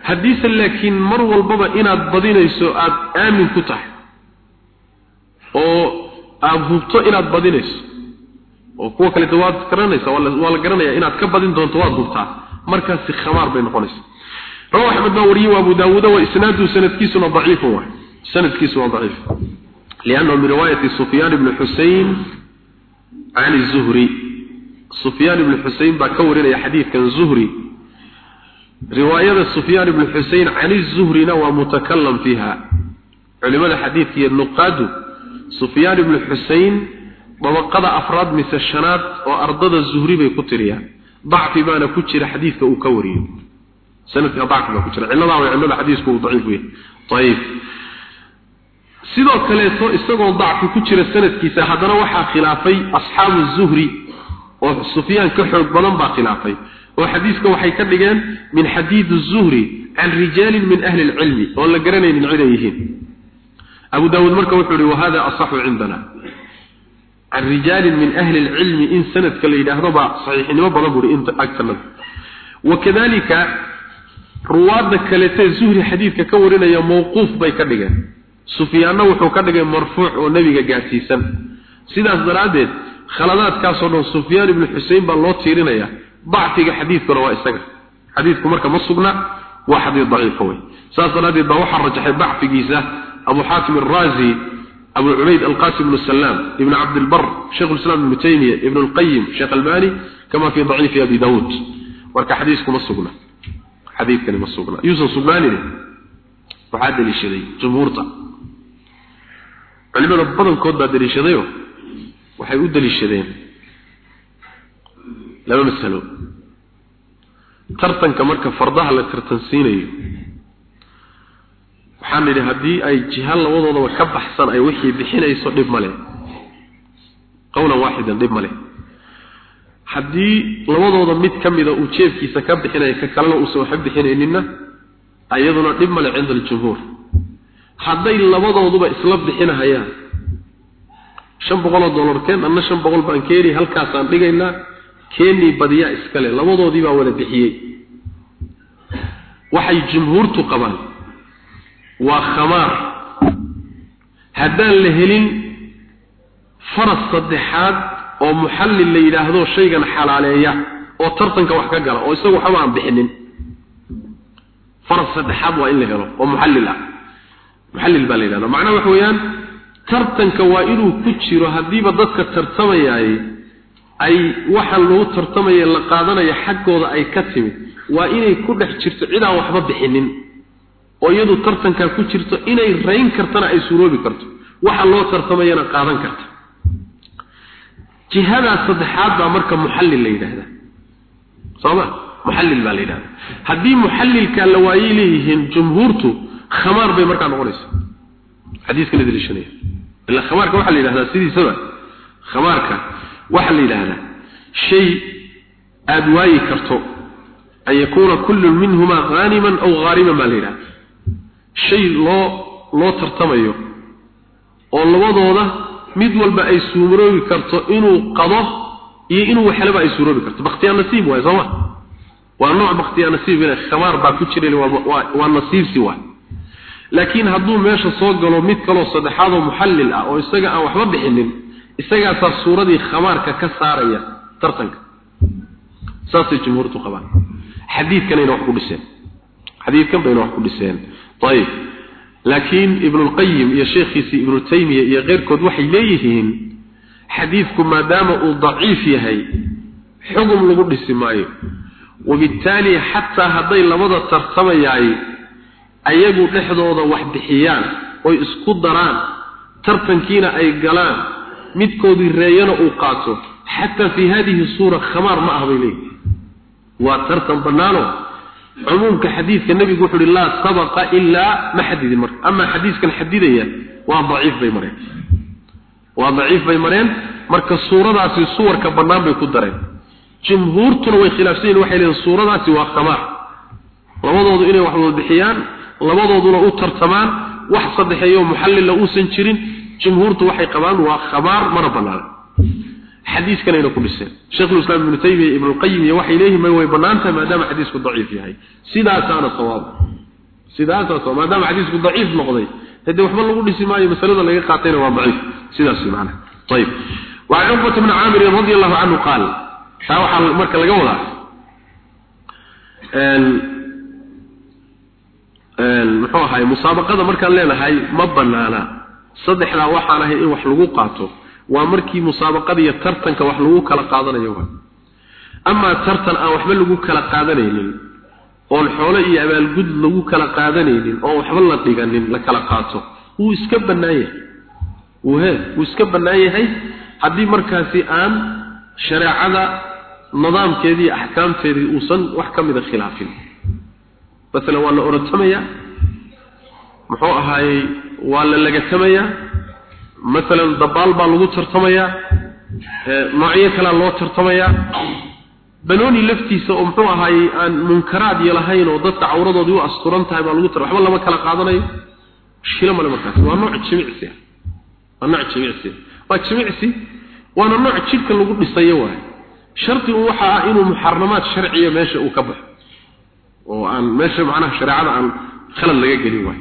Haddiise laakiin mar walbaba inaad badinayso aada aamin ku tahay. Oo aada hubto inaad badinayso. Oo kuwa kaleeta waad garanaysaa waa la garanayaa inaad ka badin doonto waad hubtaa markaasi khamaar bay noqonaysaa. Rawa axmed baa wariyey abu daawuuda wa isnaadu sanadkiisuna daciifun waay sanadkiisu waa daciif. Liannahu min riwaayati sufyaan ibni xusein can zuhri. Sufyaan ibni xusein baa ka warinaya xadiidkan zuhri. Riwaayada sufyaan ibni xusein can zuhrina waa mutakalam fiiha. Culimada xadiidka iyo nuqaadu sufyaan ibni xusein dabaqada afraad mise uu ka wariyo sanadka dacfi baa ku jira. Cilladaa way cillada xadiisku uu daciif yahay ayib sidoo kaleeto isagoo dacfi ku jira sanadkiisa haddana waxaa khilaafay asxaabu zuhri oo sufyaan ka xoog badan baa khilaafay oo xadiiska waxay ka dhigeen min xadiid zuhri can rijaalin min ahli lcilmi oon la garanaynin cid ay yihiin. Abu daawuud marka wuxuu yihi wahada asaxu cindana can rijaalin min ahli lcilmi in sanadka la yidhaahdo baa saxiixnimo badan buuhi inta agtanada wakadalika ruwaadda kaletee zuhri xadiidka ka warinaya mawquuf bay ka dhigeen sufyaanna wuxuu ka dhigay marfuuc oo nebiga gaadhsiisan sidaas daraaddeed khaladaadkaasoo dhan sufyaan ibnu xusein baa loo tiirinaya dacfiga xadiidkuna waa isaga xadiidku marka ma sugna waa xadiid daciifa wey saas daraaddeed baa waxaa rajaxay dacfigiisa abu xaatim araazi abu cubayd alqasim ibnu salaam ibnu cabdilbar sheikh lislaam ibnu taymiya ibnu lqayim sheekh albani kama fi daciifi abi daawuud marka xadiisku ma sugna. Xadiidkani ma sugna. Yuusan sugnaanin waxaa daliishaday jumhuurta. Culimada badankood baa daliishadayo waxay u daliishadeen laba masalo. Tartanka marka fardaha la tartansiinayo waxaan nidhi haddii ay jiha labadoodaba ka baxsan ay wixii bixinayso dhib male qowlan waaxidan dhib male haddii labadooda mid ka mida uu jeebkiisa ka bixinaya ka kalena uusan waxba bixinayninna iyaduna dhib male cinda aljumhuur. Hadday labadooduba isla bixinahayaan shan boqoloo dollar keen anna shan boqol baan keeni halkaasaan dhigaynaa keenii badiyaa iskale labadoodii baa wada bixiyey. Waxay jumhuurtu qabaan waa khamaar. Haddaan la helin faras saddexaad oo muxallil la yidhaahdo shaygan xalaaleeya oo tartanka wax ka gala oo isagu waxba aan bixinin. Faras saddexaad waa in la helo oo muxallil ah. Muxallil baa la yidhahda macnaha waxa weeyaan tartanka waa inuu ku jiro haddiiba dadka tartamayaay ay waxaan lagu tartamaya la qaadanaya xaggooda ay ka timid waa inay ku dhex jirto cidaan waxba bixinin oo iyadu tartankaa ku jirto inay rayn kartana ay suroobi karto. Waxa loo tartamayana qaadan karta. Jihadaas saddexaad baa marka muxallil la yidhaahdaa. Sooma muxallil baa la yidhahda haddii muxallilkaa la waayey leeyihiin jumhuurtu khamaar bay markaa noqonaysa xadiiskana daliishanaya. Ila khamaarka waxaa la yidhahdaa sidiisaba. Khamaarka waxaa la yidhaahdaa shay aada waayi karto an yakuuna kullun minhumaa haaniman aw haariman baa la yidhahda shay loo loo tartamayo oo labadooda mid walba ay suuroobi karto inuu qado iyo inuu waxlaba ay suuroobi karto. Bakhtiyaa nasiib waay sooma waa nooc bakhtiyaa nasiib khamaar baa ku jira waa waa nasiibsi waay. Laakiin hadduu meesha soo galo mid kaloo saddexaad oo muxallil ah oo isaga aan waxba bixinin isagaasaa suuradii khamaarka ka saaraya tartanka. Saasay jumhuurtu qabaan. Xadiidkanayna wax ku dhiseen. Xadiidkan bayna wax ku dhiseen ayib laakiin ibnulqayim iyo sheekhiisii ibnu taymiya iyo keyrkood waxay leeyihiin xadiidku maadaama uu daciif yahay xugum lagu dhisi maayo. Wabittaali xataa hadday labada tartamayaay ayagu dhexdooda wax bixiyaan oy isku daraan tartankiina ay galaan midkoodii reeyana uu qaato. Xataa fii hadihi suura khamaar ma ah bay leeyihiin waa tartan bannaano cumuumka xadiidka nebigu wuxu uhi laa sabaqa ilaa ma xadidin marka. Amaa xadiiskan xadidaya waa daciif bay mareen. Waa daciif bay mareen. Marka suuradaasi suwarka bannaan bay ku dareen. Jumhuurtuna way khilaafsan yihiin waxay leeyihiin suuradaasi waa khamaar labadoodu inay wax wada bixiyaan labadooduna u tartamaan wax saddexeeyo muxallila uusan jirin jumhuurtu waxay qabaan waa khamaar mana banaana xadiiskanayna ku dhiseen sheekhulislaam ibnu taymiya ibnu lqayim iyo waxay leeyihin may way bannaantahay maadaama xadiisku daciif yahay sidaasaana sawaab sidaasaa sawaab maadaama xadiisku daciif noqday hadee waxba lagu dhisi maayo masalada laga qaatayna waa daciif sidaas macnaha ayib وعن عقبة بن عامر رضي الله عنه قال ساوحا مركا لغا ودا muxuu ahay musaabaqada markaan leenahay ma banaana saddexdaa waxaan ahay in wax lagu qaato waa markii musaabaqada iyo tartanka wax lagu kala qaadanayo waa amaa tartan aan waxba lagu kala qaadanaynin oon xoolo iyo abaalgud lagu kala qaadanaynin oon waxba la dhiganin la kala qaato wuu iska bannaan yahay. Wuhe wuu iska bannaan yahay. Haddii markaasi aan shareecada nidaamkeedii iyo axkaamteedii uusan wax ka mida khilaafin. Masalan waa la orotamayaa muxuu ahaayey waa la lagatamayaa masalan dabaal baa lagu tartamayaa noocyo kalea loo tartamayaa banooni laftiisa oo muxuu ahaayey aan munkaraad iyo lahayn oo dadka cawradoodii u asturan tahay baa lagu tar waxba lama kala qaadanayo mushkilo male markaas waa nooc jimicsi ah. Waa nooc jimicsi ah. Waa jimicsi waana nooc jidhka lagu dhisayo waay shardi un waxa ah inuu muxaramaad sharciya meesha uu ka baxo oo aan meesha macnaha shareecada aan khalad laga gelin waay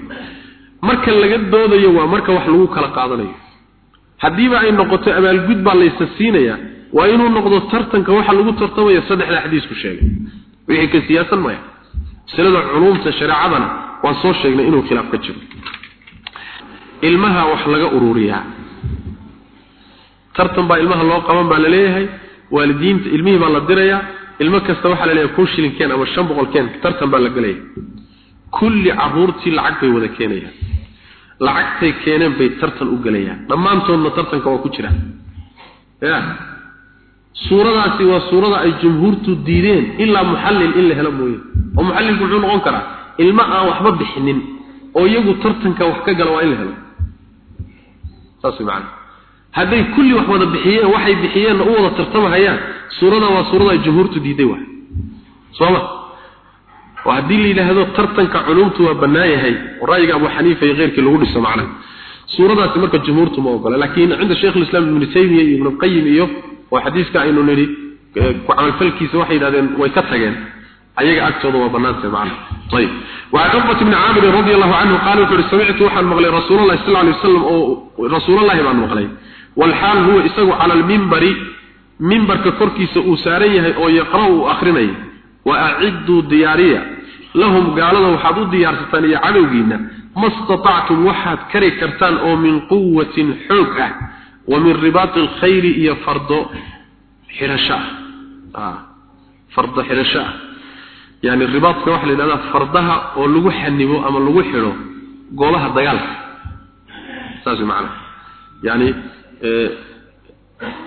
marka laga doodayo waa marka wax lagu kala qaadanayo haddiiba ay noqoto abaalgud baa laysa siinayaa waa inuu noqdo tartanka waxa lagu tartamaya saddexda xadiisku sheegay. Wixii ka siyaasan maya. Masalada culuumta shareecadana waan soo sheegnay inuu khilaaf ka jiro. Ilmaha wax laga ururiyaa tartan baa ilmaha loo qaban baa la leeyahay waalidiinta ilmihii baa la dirayaa ilmo kasta waxaa la leeyahay kun shilin keen ama shan boqol keen tartan baa la gelaya kulli caruurtii lacag bay wada keenayaan lacagtay keeneen bay tartan u gelayaan. Dhammaantoodna tartanka waa ku jiraan. Ya. Suuradaasi waa suurada ay jumhuurtu diideen ilaa muxallil in la helo mooye. Oo muxallilku muxuu noqon karaa? Ilmo aan waxba bixinin oo iyagu tartanka wax ka gala waa in la helo. Saas macana hadday kulli wax wada bixiyeen waxay bixiyeenna u wada tartamahayaan suurada waa suurada ay jumhuurtu diiday waay. Sooma oo haddii la yidhaahdo tartanka culumtu waa bannaan yahay oo ra'yiga abu xaniifa iyo keyrkii lagu dhiso macnaha suuradaasi marka jumhuurtu ma ogola laakiin cinda sheekh lislaam ibnu taymiya iyo ibnu qayim iyo oo xadiiska aynu nidhi ku camalfalkiisa waxay yidhahdeen way ka tageen ayaga agtooda waa bannaantay macna ayib وعن عقبة بن عامر رضي الله عنه قال وحر سمعت وحن مغلي رسول الله صلى الله عليه وسلم أو رسول الله بن مغلي والحال هو إساق على المنبر منبر كفركي سأساريه أو يقرأ أخرني وأعدوا ديارية لهم قالوا وحدوا ديار ستانية عدوين ما استطعتم وحد كري كرتان أو من قوة حوكة ومن رباط الخير إيا فرض حرشاء آه فرض حرشاء يعني الرباط كواحد لأنها فرضها أو لغو حنبو أما لغو حلو قولها الدقال ساسي معنا يعني اه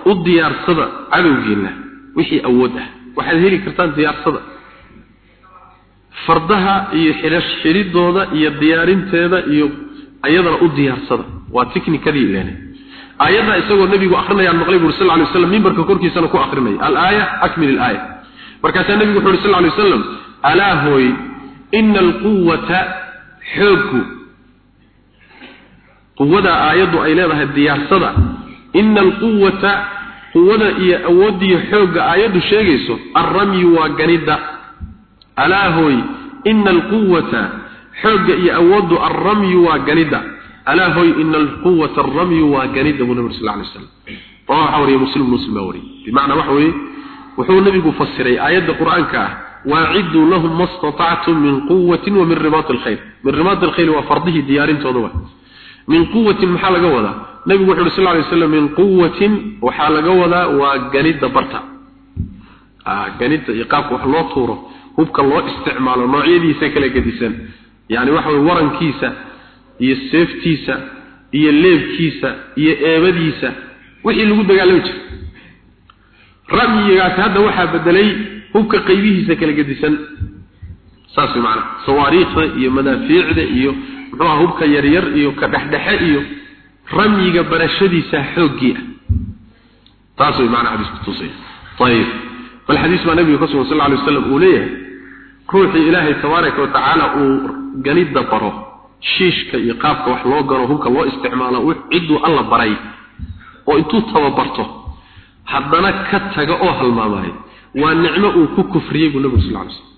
الديار صدى عدو جينا وحي أوده waxaad heli kartaan diyaarsada. Fardaha iyo xirash xiridooda iyo diyaarinteeda iyo ayadana u diyaarsada. Waa tiknikadii ilaahay ayada isagoo nabigu akhrinayaan maqlay buu sallallahu alayhi wasallam minbarka korkiisana ku akhrinay al-aaya akmil al-aaya markaas nabigu wuxuu sallallahu alayhi wasallam ala hoy innal quwwata xoogu quwada aayadu ay leedahay diyaarsada. Innal quwwata quwada iyo awoodiyo xooga aayadu sheegayso arramyu waa ganida alaa hooy ina alquwata xooga iyo awoodu arramyu waa ganida alaa hooy ina alquwata arramyu waa ganida buu nabi sal lay slam rawaxa wariye muslim muslim baa wariyey. Bimacnaa waxa weeye wuxuu nabigu fasiray aayadda qur'aanka ah waaciduu lahum ma statactum min quwatin wa min ribaati alkhayr min ribaati alkhayr waa fardihii diyaarintooda min quwatin maxaa laga wadaa nabigu wuxuu sal lay slam min quwatin waxaa laga wadaa waa ganida barta. Ganida iyo qaabka wax loo tuuro hubka loo isticmaalo noocyadiisa kala gedisan. Yani waxa way warankiisa iyo seeftiisa iyo leebkiisa iyo eebadiisa wixii lagu dagaalami jiray. Ramyigaas hadda waxaa bedelay hubka qaybihiisa kala gedisan. Saas macnaha sawaariikhda iyo madaafiicda iyo muxuuha hubka yaryar iyo ka dhexdhexe iyo ramyiga barashadiisa xooggii ah. Taas way macnaha xadiisku tusaya ayib bal xadiis baa nabiga ka sugan sal alay waslam uu leeyahay ruuxii ilaahay tabaaraka wa tacaala uu ganidda baro shiishka iyo qaabka wax loo gano hubka loo isticmaalo cidduu alla baray oo intuu tababarto haddana ka taga oo halmaamay waa nicmo uu ku kufriyey buu nabigu sal alay slam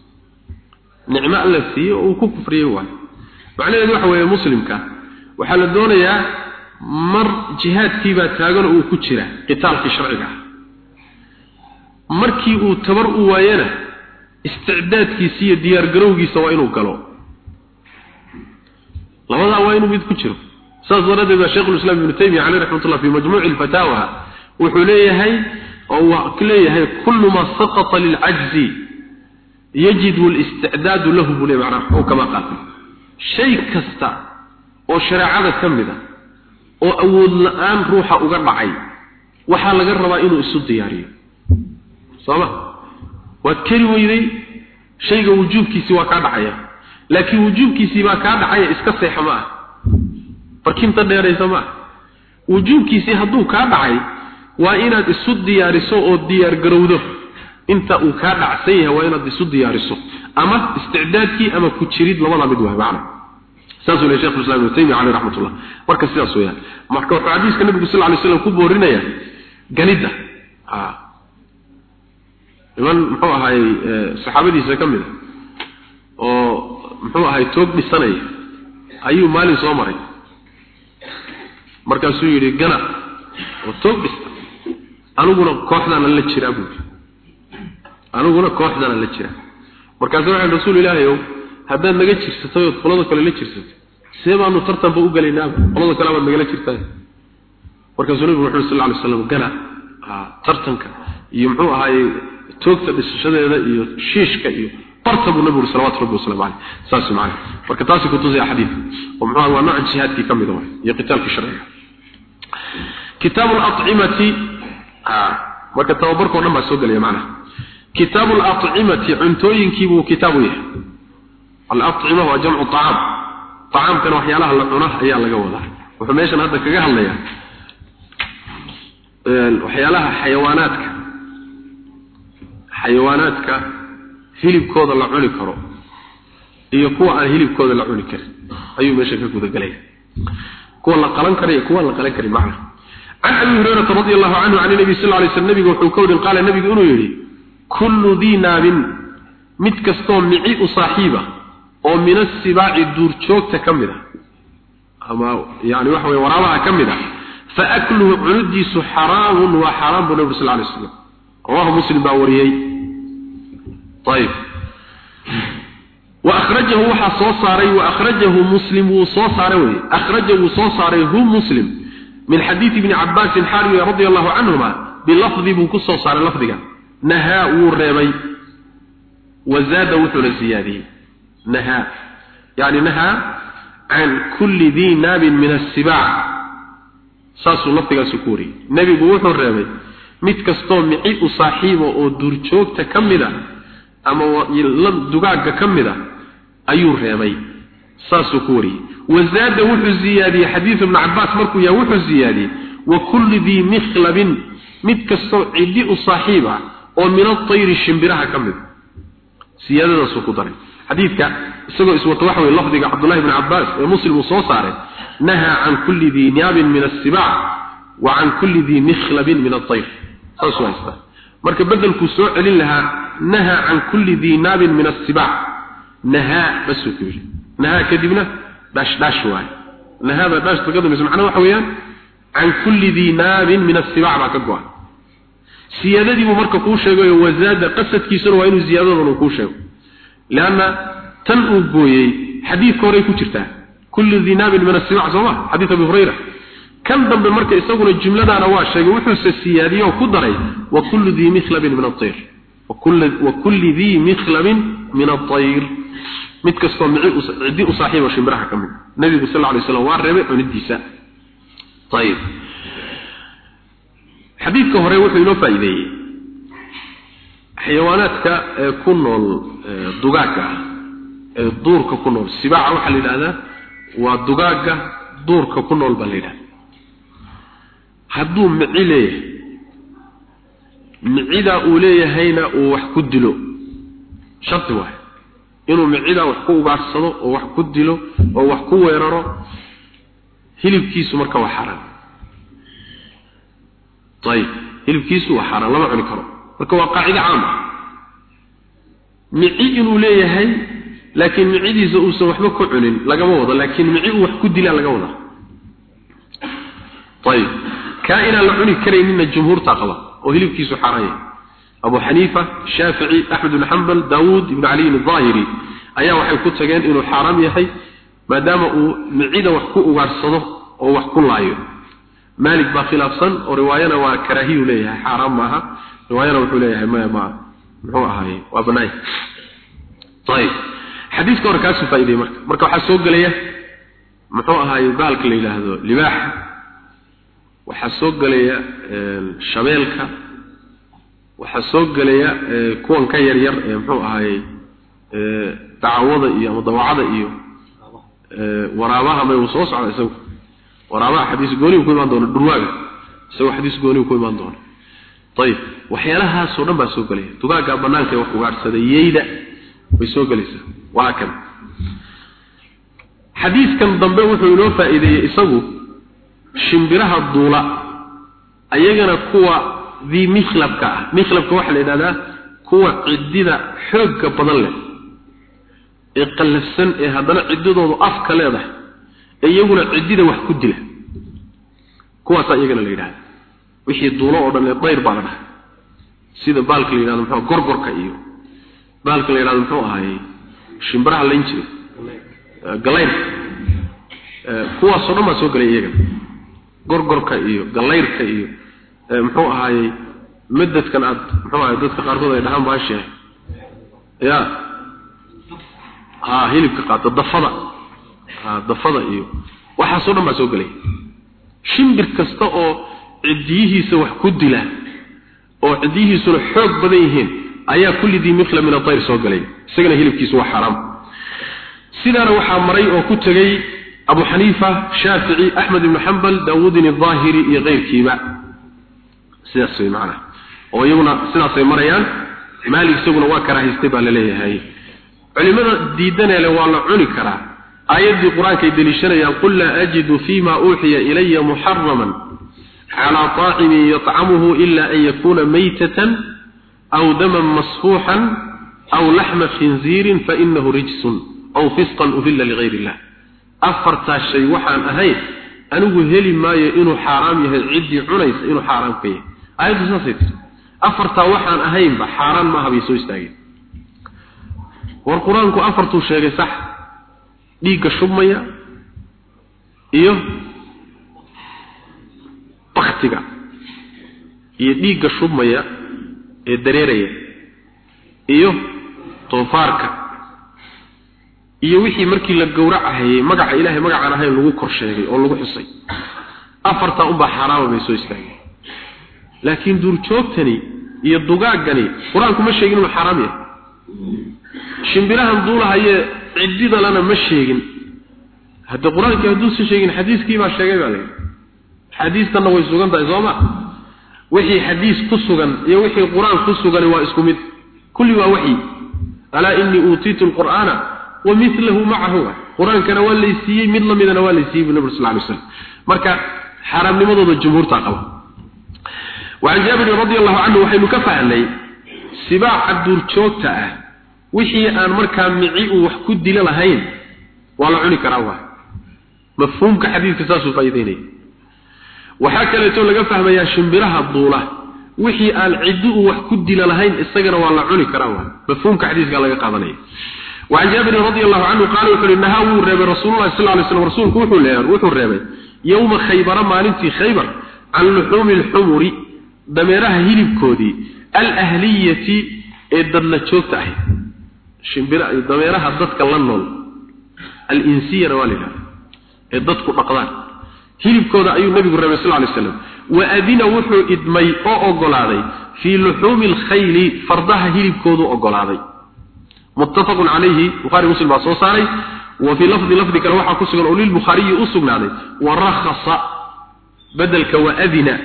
nicmo alla siiyey oo uu ku kufriyey waay. Macnaheedu waxa weeye muslimka waxaa la doonayaa mar jihaadkiibaa taagan oo uu ku jira qitaalkii sharciga. Ah markii uu tabar u waayana isticdaadkiisa iyo diyaargarowgiisa waa inuu galo. Labadaa waa inuu mid ku jiro. Saas daraaddeed baa sheikhulislaam ibnu taymiya caleyh raxmatullah fi majmuuci lfataawa wuxuu leeyahay oo leeyahay kullu maa saqata lilcajzi yajidu listicdaadu lahu buu le macnaa oo qaal shay kasta oo shareecada ka mid a oo awood la'aan ruuxa uga dhacay waxaa laga rabaa inuu isu diyaariyo. Sooma? Waad keri weyday shayga wujuubkiisii waa kaa dhacaya. Laakiin wujuubkiisii baa kaa dhacaya iska seexa ma ah. Barkinta dheeraysa ma ah. Wujuubkiisii hadduu kaa dhacay waa inaad isu diyaariso oo diyaar garowdo. Inta uu kaa dhacsan yahay waa inaad isu diyaariso. Ama isticdaadkii ama ku jirid labada mid waay macna saasuu leeyahay sheekh islam ibn taymiyyah alayhi rahmatullah. Marka sidaas weeyaan marka wuxuu xadiiska nabigu sallallahu alayhi wasallam ku boorinaya ganida ha iman muxuu ahay saxaabadiisa ka mid ah oo muxuu ahay toog dhisanaya ayuu maalin soo maray. Markaasuu yidhi gana oo toog dhista. Aniguna kooxdana la jiraa buuri aniguna kooxdana la jiraa markaasuu waxay rasuul ilaahay haddaad naga jirsatay ood qolada kale la jirsatay see baanu tartanba u gelaynaaba qolada kale baad nagala jirtaa? Markaasuu nabigu wuxuu sal alay slam gana tartanka iyo muxuu ahaay toogta dhisashadeeda iyo shiishka iyo barta buu nabigu salawatu rabbi wasalaamu caleyh saas macana marka taasi kutusaya xadiidka oo muxuu waa nooc jihaadkii ka mid ah iyo qitaalkii sharciga. Kitaabu al-at'imati marka tababarkoo dhan baa soo gelaya macnaha. Kitaabu al-at'imati cuntooyinkii buu kitaabu yahay alacima waa jamcu acaam acaamkana waxyaalaha la cuna ayaa laga wadaa. Wuxuu meeshan hadda kaga hadlayaa waxyaalaha xayawaanaadka. Xayawaanaadka hilibkooda la cuni karo iyo kuwa aan hilibkooda la cuni karin. Ayuu meesha ka gudagelaya kuwa la qalan kara iyo kuwa la qalan karin macna. Can abi hurayrata radi allahu canhu can nabi sal lay slm nabiga wuxuu ka warin qaala nabigu inuu yidhi kullu dii naabin mid kastoo mici u saaxiiba إنه يري كل ذي ناب متكستون معيء صاحبة ومن السباع الدور شوك تكملة أما يعني وحوي وراءها كملة فأكله عنديس حرام وحرام بنبي صلى الله عليه وسلم رواه مسلم باوريي طيب وأخرجه وحا صوصاري وأخرجه مسلم وصوصاري أخرجه وصوصاري هو مسلم من حديث ابن عباس حاري رضي الله عنهما بلفظ بن صار لفظك نهى ورمي وزاد وثل الزياده نهى يعني نهى عن كل ذي ناب من السباع ساس لفظك سكوري نبي بوحو الرمي mid kastoo mici u saaxiiba oo duurjoogta ka mida ama dugaaga ka mida ayuu reebay saasuu ku wariyey wazaada wuxuu ziyaadiyey xadiidu ibnu cabaas markuu yahay wuxuu ziyaadiyey wa kulli dii mikhlabin mid kastoo ciddi u saaxiib ah oo min atayri shimbiraha ka mid siyaadadaasuu ku daray xadiidka isagoo iswata waxa weye lafdiga cabdullahi bni cabaas ee muslim uu soo saaray nahaa can kulli dii niyaabin min assibaac wa can kulli dii mikhlabin min atayr saasuu haystaa marka bedelkuu soo celin lahaa nahaa can kulli dii naabin min assibaac. Nahaa basuu ku yidhi. Nahaa kadibna dhash dhash waay nahaada dhash ka dambaysa macnaha waxa weeyaan can kulli dii naabin min assibaac baa ka go-an. Siyaadadii buu marka kuu sheegayo wazaada qasadkiisuna waa inuu ziyaadadan uu kuu sheego leanna tan uu gooyey xadiidka horey ku jirtaa kullu dii naabin min assibaac sooma xadiid abi hurayra kan dambe marka isaguna jumladaana waa sheegay wuxuuse siyaadiyey oo ku daray wa kullu dii mikhlabin min atayr wa kulli dii mikhlabin min atayr mid kastoo ciddi u saaxiibo shimbiraha ka mid nabigu sal alay slam waa reebay cunidiisa ayib xadiidka hore wuxuu inoo faa'iideeyey xayawaanaadka ee ku nool dugaagga ah ee duurka ku nool. Sibaaca waxaa la yidhahdaa waa dugaagga duurka ku nool baa la yidhahda hadduu mici leeyahay micidaa uu leeyahayna uu wax ku dilo. Shardi waay. Inuu micidaa wax ku ugaarsado oo wax ku dilo oo wax ku weeraro hilibkiisu marka waa xaraan. Ayib hilibkiisu waa xaaraan lama cuni karo marka waa qaacido caam. Ah mici inuu leeyahay laakiin micidiisa uusan waxba ku cunin lagama wado laakiin mici uu wax ku dilaa laga wadaa ayib kaa inaan la cuni karaynina jumhuurtaa qaba oo hilibkiisu xaaraan yahay abu xaniifa shaafici axmed ibn xambal daawuud ibn caliyin aahiri ayaa waxay ku tageen inuu xaaraam yahay maadaama uu micida wax ku ugaadhsado oo wax ku laayo maalik baa khilaafsan oo riwaayana waa karaahiyu leeyahay xaaraam maaha. Riwaayana wuxuu leeyahay maya ma muxuu ahaaye waa banaay ayib. Xadiiska hore kaasuu faa'ideeyey marka. Marka waxaa soo gelaya muxuu ahaaye baalka la yidhaahdo libaaxa waxaa soo gelaya shabeelka. Waxaa soo gelaya kuwan ka yar yar ee muxuu ahaaye dacawada iyo ama dawacada iyo waraabaha uu soo socda isagu waraabaha xadiis gooni ku imaan doona dhurwaaga isagoo xadiis gooni ku imaan doona ayib waxyaalahaasoo dhan baa soo gelaya. Dugaagga banaanka wax ugaadhsada yeyda way soo gelaysaa waa kan. Xadiiskan dambe wuxuu inoo faa'iideeyey isagu shimbiraha duula ayagana kuwa dii mikhlabka ah. Mikhlabka waxaa la yidhahdaa kuwa ciddida xoogga badan leh. Ee qallafsan ee haddana ciddidoodu afka leedahay. ee iyaguna ciddida wax ku dila. Kuwaasaa iyagana la yidhahda wixii duulo oo dhan ee dayr baa la dhahay sida baalka la yidhahdo muxuu gorgorka iyo baalka la yidhahdo muxuu ahaayey shimbiraha layn jiray galayrka. Kuwaasoo dhan baa soo gelay iyagana gorgorka iyo galayrka iyo muxuu ahaayey madadkan aad muxuu ahaay dadka qaarkood ay dhahaan baashee ya ha hilibka qaata dafada dafada iyo waxaasoo dhan baa soo gelaya shimbir kasta oo cidiyihiisa wax ku dila oo cidiyihiisuna xoog badan yihiin ayaa kulli dii mikla min adayr soo galay isagana hilibkiisu waa xaraam. Sidaana waxaa maray oo ku tegey abu xaniifa shaafici axmed ibnu xambal daawuudin aahiri iyo keyrkiiba sidaas way macnaha oo iyaguna sidaasay marayaan. Maalik isaguna waa karaahaystay baa la leeyahay. Culimada diidaneele waa la cuni karaa aayaddii qur'aankay deliishanayaan qul laa ajidu fima uuxiya ilaya muxaraman calaa طaacimin yطcamuhu ila an yakuna maytatan aw daman masfuuxan aw laxma khinziirin fainahu rijsun aw fisqan uhilla ligayr illah. Afartaas shay waxaan ahayn anigu heli maayo inuu xaaraam yahay ciddii cunaysa inuu xaaraam ka yahay. Aayaddu saasay tiri afartaa waxaan ahaynba xaaraan maaha bay soo istaageen. War qur'aanku afartuu sheegay sax dhiigga shubmaya iyo baktiga iyo dhiigga shubmaya ee dareeraya iyo doofaarka iyo wixii markii la gowracahayey magaca ilaahay magacaan ahayn lagu kor sheegay oo lagu xusay. Afartaa unbaa xaaraama bay soo istaageen. Laakiin duurjoogtani iyo dugaaggani qur'aanku ma sheegin inuu xaaraam yahay. Shimbirahan duulahayee ciddidalana ma sheegin hadda qur-aankii hadduusan sheegin xadiiskii baa sheegay baa layidhi xadiistanna way sugan tahay sooma wixii xadiis ku sugan iyo wixii qur-aan ku sugani waa isku mid kulli waa waxyi alaa inii uutiitu lqur'aana wa milahu macahu qur-aankana waa laysiiyey mid lamidana waa laysiiyey bu nabig sal lay slam marka xaaraamnimadooda jumhuurtaa qaba وعن جابر رضي الله عنه وحين كفعني سباع الدورجوكتا ah wixii aan markaa mici uu wax ku dila lahayn waa la cuni karaa waa mafhuumka xadiidka saasuu faa'iideynaya waxaa kaleeto laga fahmayaa shimbiraha duula wixii aan ciddi uu wax ku dila lahayn isagana waa la cuni karaa waa mafhuumka xadiidka laga qaadanaya وعن جابر رضي الله عنه قال وحول نهاو رب رسول الله صلى الله عليه وسلم رسولك وحول ليان وحول ربي يوم خيبر مالنتي خيبر عن لحوم الحمر dameeraha hilibkoodii alahliyati ee dadla joogta ahayd shimbira iyo dameeraha dadka la nool. Alinsiyana waa la yidhahda ee dadku dhaqdaan. Hilibkooda ayuu nebigu rabay sal lay slam wa adina wuxuu idmay oo ogolaaday fii luxuumi alkhayli fardaha hilibkoodu ogolaaday. Muttafaqun calayhi buhari muslim baa soo saaray. Wa fii lafdi lafdi kale waxaa ku sugan oo lilbukhaariyi u sugnaaday wa rakhasa bedelka wa adina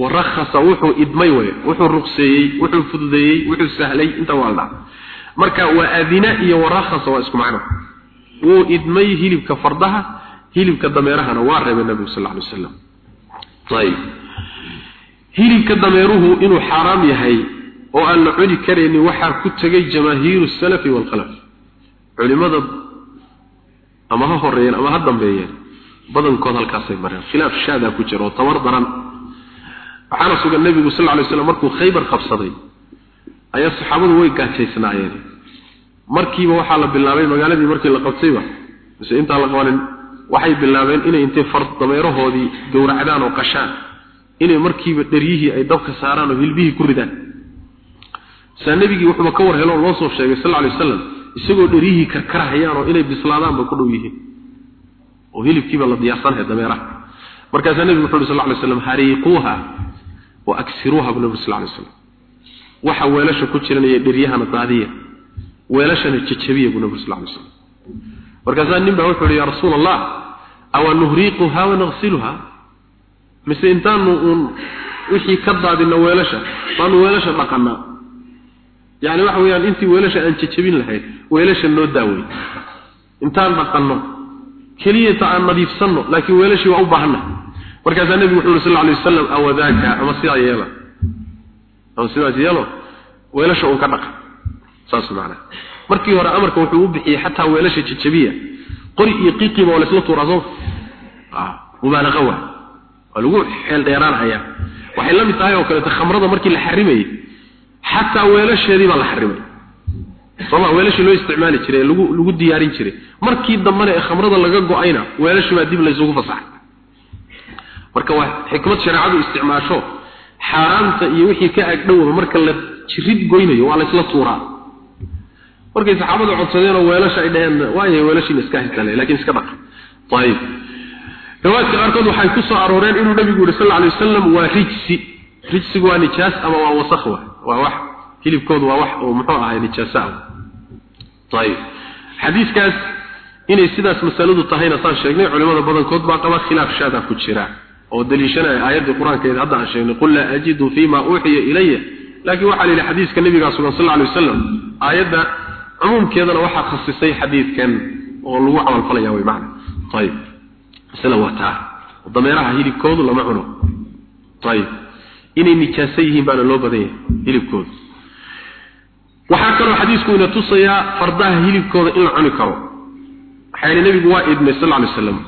wa rakhasa wuxuu idmay wey wuxuu ruqseeyey wuxuu fududeeyey wuxuu sahlay inta waa la dhaca marka waa adina iyo warakhas waa isku macno. Uu idmay hilibka fardaha hilibka dameerahana waa reebay nabiga sallallahu alayhi wasallam. Tayib hilibka dameeruhu inuu xaaraam yahay oo aan la cuni karaynin waxaa ku tegay jamaahiiru salafi waalkhalaf culimada ama ha horeeyeen ama ha dambeeyeen badankood halkaasay mareen. Khilaaf shaadaa ku jira oo tabar daran. Waxaana sugan nebigu sal ly slam markuu khaybar qabsaday ayaa saxaabadu way gaajaysnaayeen markiiba waxaa la bilaabay magaaladii markii la qabtayba mise intaan la qabanin waxay bilaabeen inay intay far dameerahoodii gowracdaan oo qashaan inay markiiba dheryihii ay dabka saaraan oo hilbihii ku ridaan. Saa nebigii wuxuuba ka war heloo loo soo sheegay sal lay wasalam isagoo dheryihii karkarahayaan oo inay bislaadaanba ku dhow yihiin. Oo hilibkiiba la diyaarsanaya dameeraha. Markaasaa nebigu wuxu uhi sal lay slam hariiquuha wa agsiruuha bu nabig sal lay slam waxa weelasha ku jiranaya dheryahana daadiya weelashana jajabiya buu nabig sal lay slam markaasaa nin baa wuxuu yaa rasuula allah awa nuhriiquha wanaqsiluha mise intaanu uun wixii ka daadino weelasha baanu weelasha dhaqanaa yani waxa weyaan intii weelasha aan jajabin lahayd weelasha noo daawey intaan dhaqanno keliyata aan nadiifsanno laakiin weelashii waa u baahannahay. Markaasaa nebigu wuxu uri sal lay wasalam awadaaka ama sidaa yeela ama sidaas yeelo weelasha uun ka dhaqa saas macnaa. Markii hore amarka wuxuu u bixiyey xataa weelasha jajabiya. Qori iyo qiqiba waa laysla tuuraa soo? Mubaalaqa waa waa lagu xeel dheeraanhayaa waxay la mid tahay oo kaleeto khamrada markii la xarimayey xataa weelasheedii baa la xarimay. Sooma weelashii loo isticmaali jiray lagu lagu diyaarin jiray. Markii dambena ee khamrada laga go'ayna weelashii baa dib laysugu fasaxay. Marka waa xikmad shareecadu isticmaasho xaaraanta iyo wixii ka agdhowba marka la jirid goynayo waa laysla tuuraa markay saxaabadu codsadeen oo weelasha ay dhaheen waayahay weelashiina iska haystaan laakiin iska dhaqa ayib riwaayadka qaarkood waxay ku arooreen inuu nabigu yidhi sal alay wasalam waa rijsi. Rijsigu waa nijaas ama waa wasakh wa? Waa wax. Hilibkoodu waa wax oo muxuu ahay nijaasa ah. Ayib xadiiskaas inay sidaas masaladu tahayna saan sheegnay culimada badankood baa qaba khilaaf shaada ku jira oo daliishanaya aayaddii qur'aankeeda hadda aan sheegnay qul laa ajidu fima uuxiya ilaya laakiin waxaa la yidhi xadiiska nabigaa sugan sal alay wasalam aayadda cumuumkeedana waxaa khasisay xadiidkan oo lagu camalfalaya way macna. Ayib masala waa taa. Dameeraha hilibkoodu lama cuno. Ayib inay nijaaso yihiin baana loo badan yahay hilibkoodu. Waxaa kaloo xadiisku ina tusayaa fardaha hilibkooda in la cuni karo. Waxaa yidhi nabigu waa idmay sal alay wasalam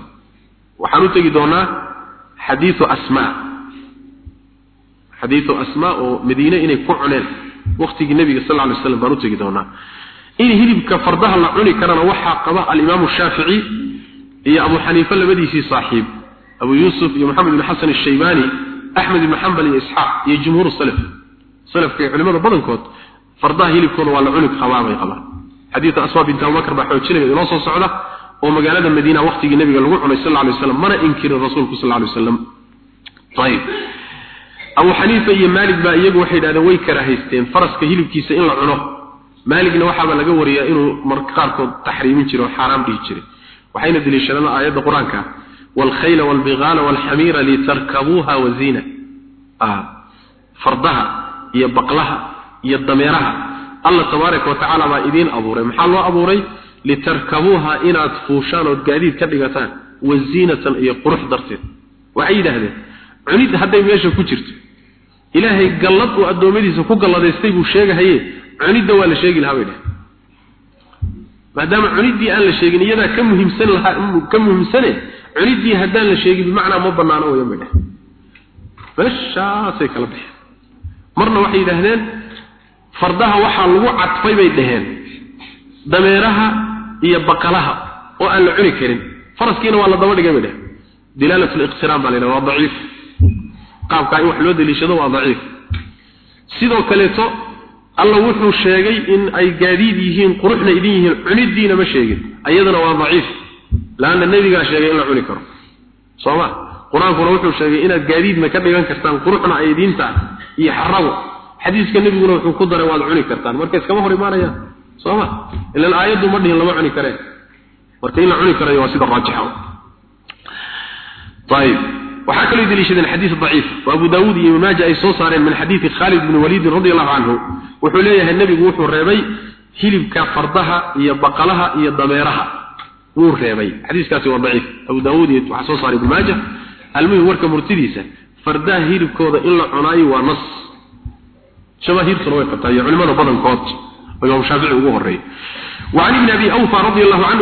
waxaan u tegi doonaa xadiiu asmaa. Xadiiu asmaa oo madiine inay ku cuneen. Waqtigii nabiga sal alay waslam baan u tegi doonaa in hilibka fardaha la cuni karana waxaa qaba alimaamu shaafici iyo abu xaniife labadiisii saaxiib. Abu yuusuf iyo maxamed ibn xasan ashaybaani axmed ibn xambal iyo isxaaq iyo jumhuur salaf. Salafka iyo culimada badankood fardaha hilibkooda waa la cuni qabaa bay qabaan. Xadiidu asmaa bint abubakar baa xoojinaya inoo soo socda oo magaalada madiina waqtigii nabiga lagu cunay sal alay waslam mana inkirin rasuulku sal alay wasalam ayib abu xaniifa iyo maalik baa iyagu waxay yidhahdeen way karahaysteen faraska hilibkiisa in la cuno maaligna waxaaba laga wariyaa inuu marka qaarkood taxriimin jiray oo xaaraam dhihi jiray waxayna daliishadeen aayadda qur'aanka waalkhayla waalbigaala waalxamiira litarkabuuha waziina fardaha iyo baqlaha iyo dameeraha alla tabaaraka watacaala baa idiin abuuray. Maxaa loo abuuray? Litarkabuuha inaad fuushaan ood gaadiid ka dhigataan waziinatan iyo qurux darteed. Waxay yidhaahdeen cunid hadday meesha ku jirto. Ilaahay gallad uu addoommadiisa ku galladaystay buu sheegahaye cunidda waa la sheegi lahaa bay dheh maadaama cuniddii aan la sheegin iyadaa ka muhiimsan lahaa ka muhiimsane cuniddii haddaan la sheegin bimacnaa ma banaano wayan bay dheh meeshaasay kala baxeen. Marna waxay yidhaahdeen fardaha waxaa lagu cadfay bay dhaheen. Dameeraha iyo baqalaha oo aan la cuni karin. Faraskiina waa la daba dhigay bay dheheen dilaalat liqtiraan baa la yidhaha waa daciif. Qaabkaa in wax loo daliishado waa daciif. Sidoo kaleeto alla wuxuu sheegay in ay gaadiid yihiin quruxna idin yihiin cunidiina ma sheegin. Ayadana waa daciif laanna nebigaa sheegay in la cuni karo. Soo ma qur'aankuna wuxuu sheegay inaad gaadiidna ka dhigan kartaan quruxna ay idiin tahay iyo xarago xadiiska nebiguna wuxuu ku daray waad cuni kartaan. Marka iskama hor imaanayaan soo ma ilan aayaddu ma dhihin lama cuni kareen marka in la cuni karayo waa sida raajixa. Ayib waxaa kaloo daliishadeen xadiis daciif oo abu daawuud iyo ibn maaja ay soo saareen min xadiidi khaalid bn waliidin radi allahu canhu wuxuu leeyahay nebigu wuxuu reebay hilibka fardaha iyo baqalaha iyo dameeraha wuu reebay xadiiskaasi waa daciif abu daawuud iyo waxaa soo saaray ibn maaja almuhim warka murtidiisa fardaha hilibkooda in la cunaayo waa nas jamaahiirtuna way qabtaa iyo culimada badankood oo imaam shaafici ugu horeeyay وعن ابن أبي أوفى رضي الله عنه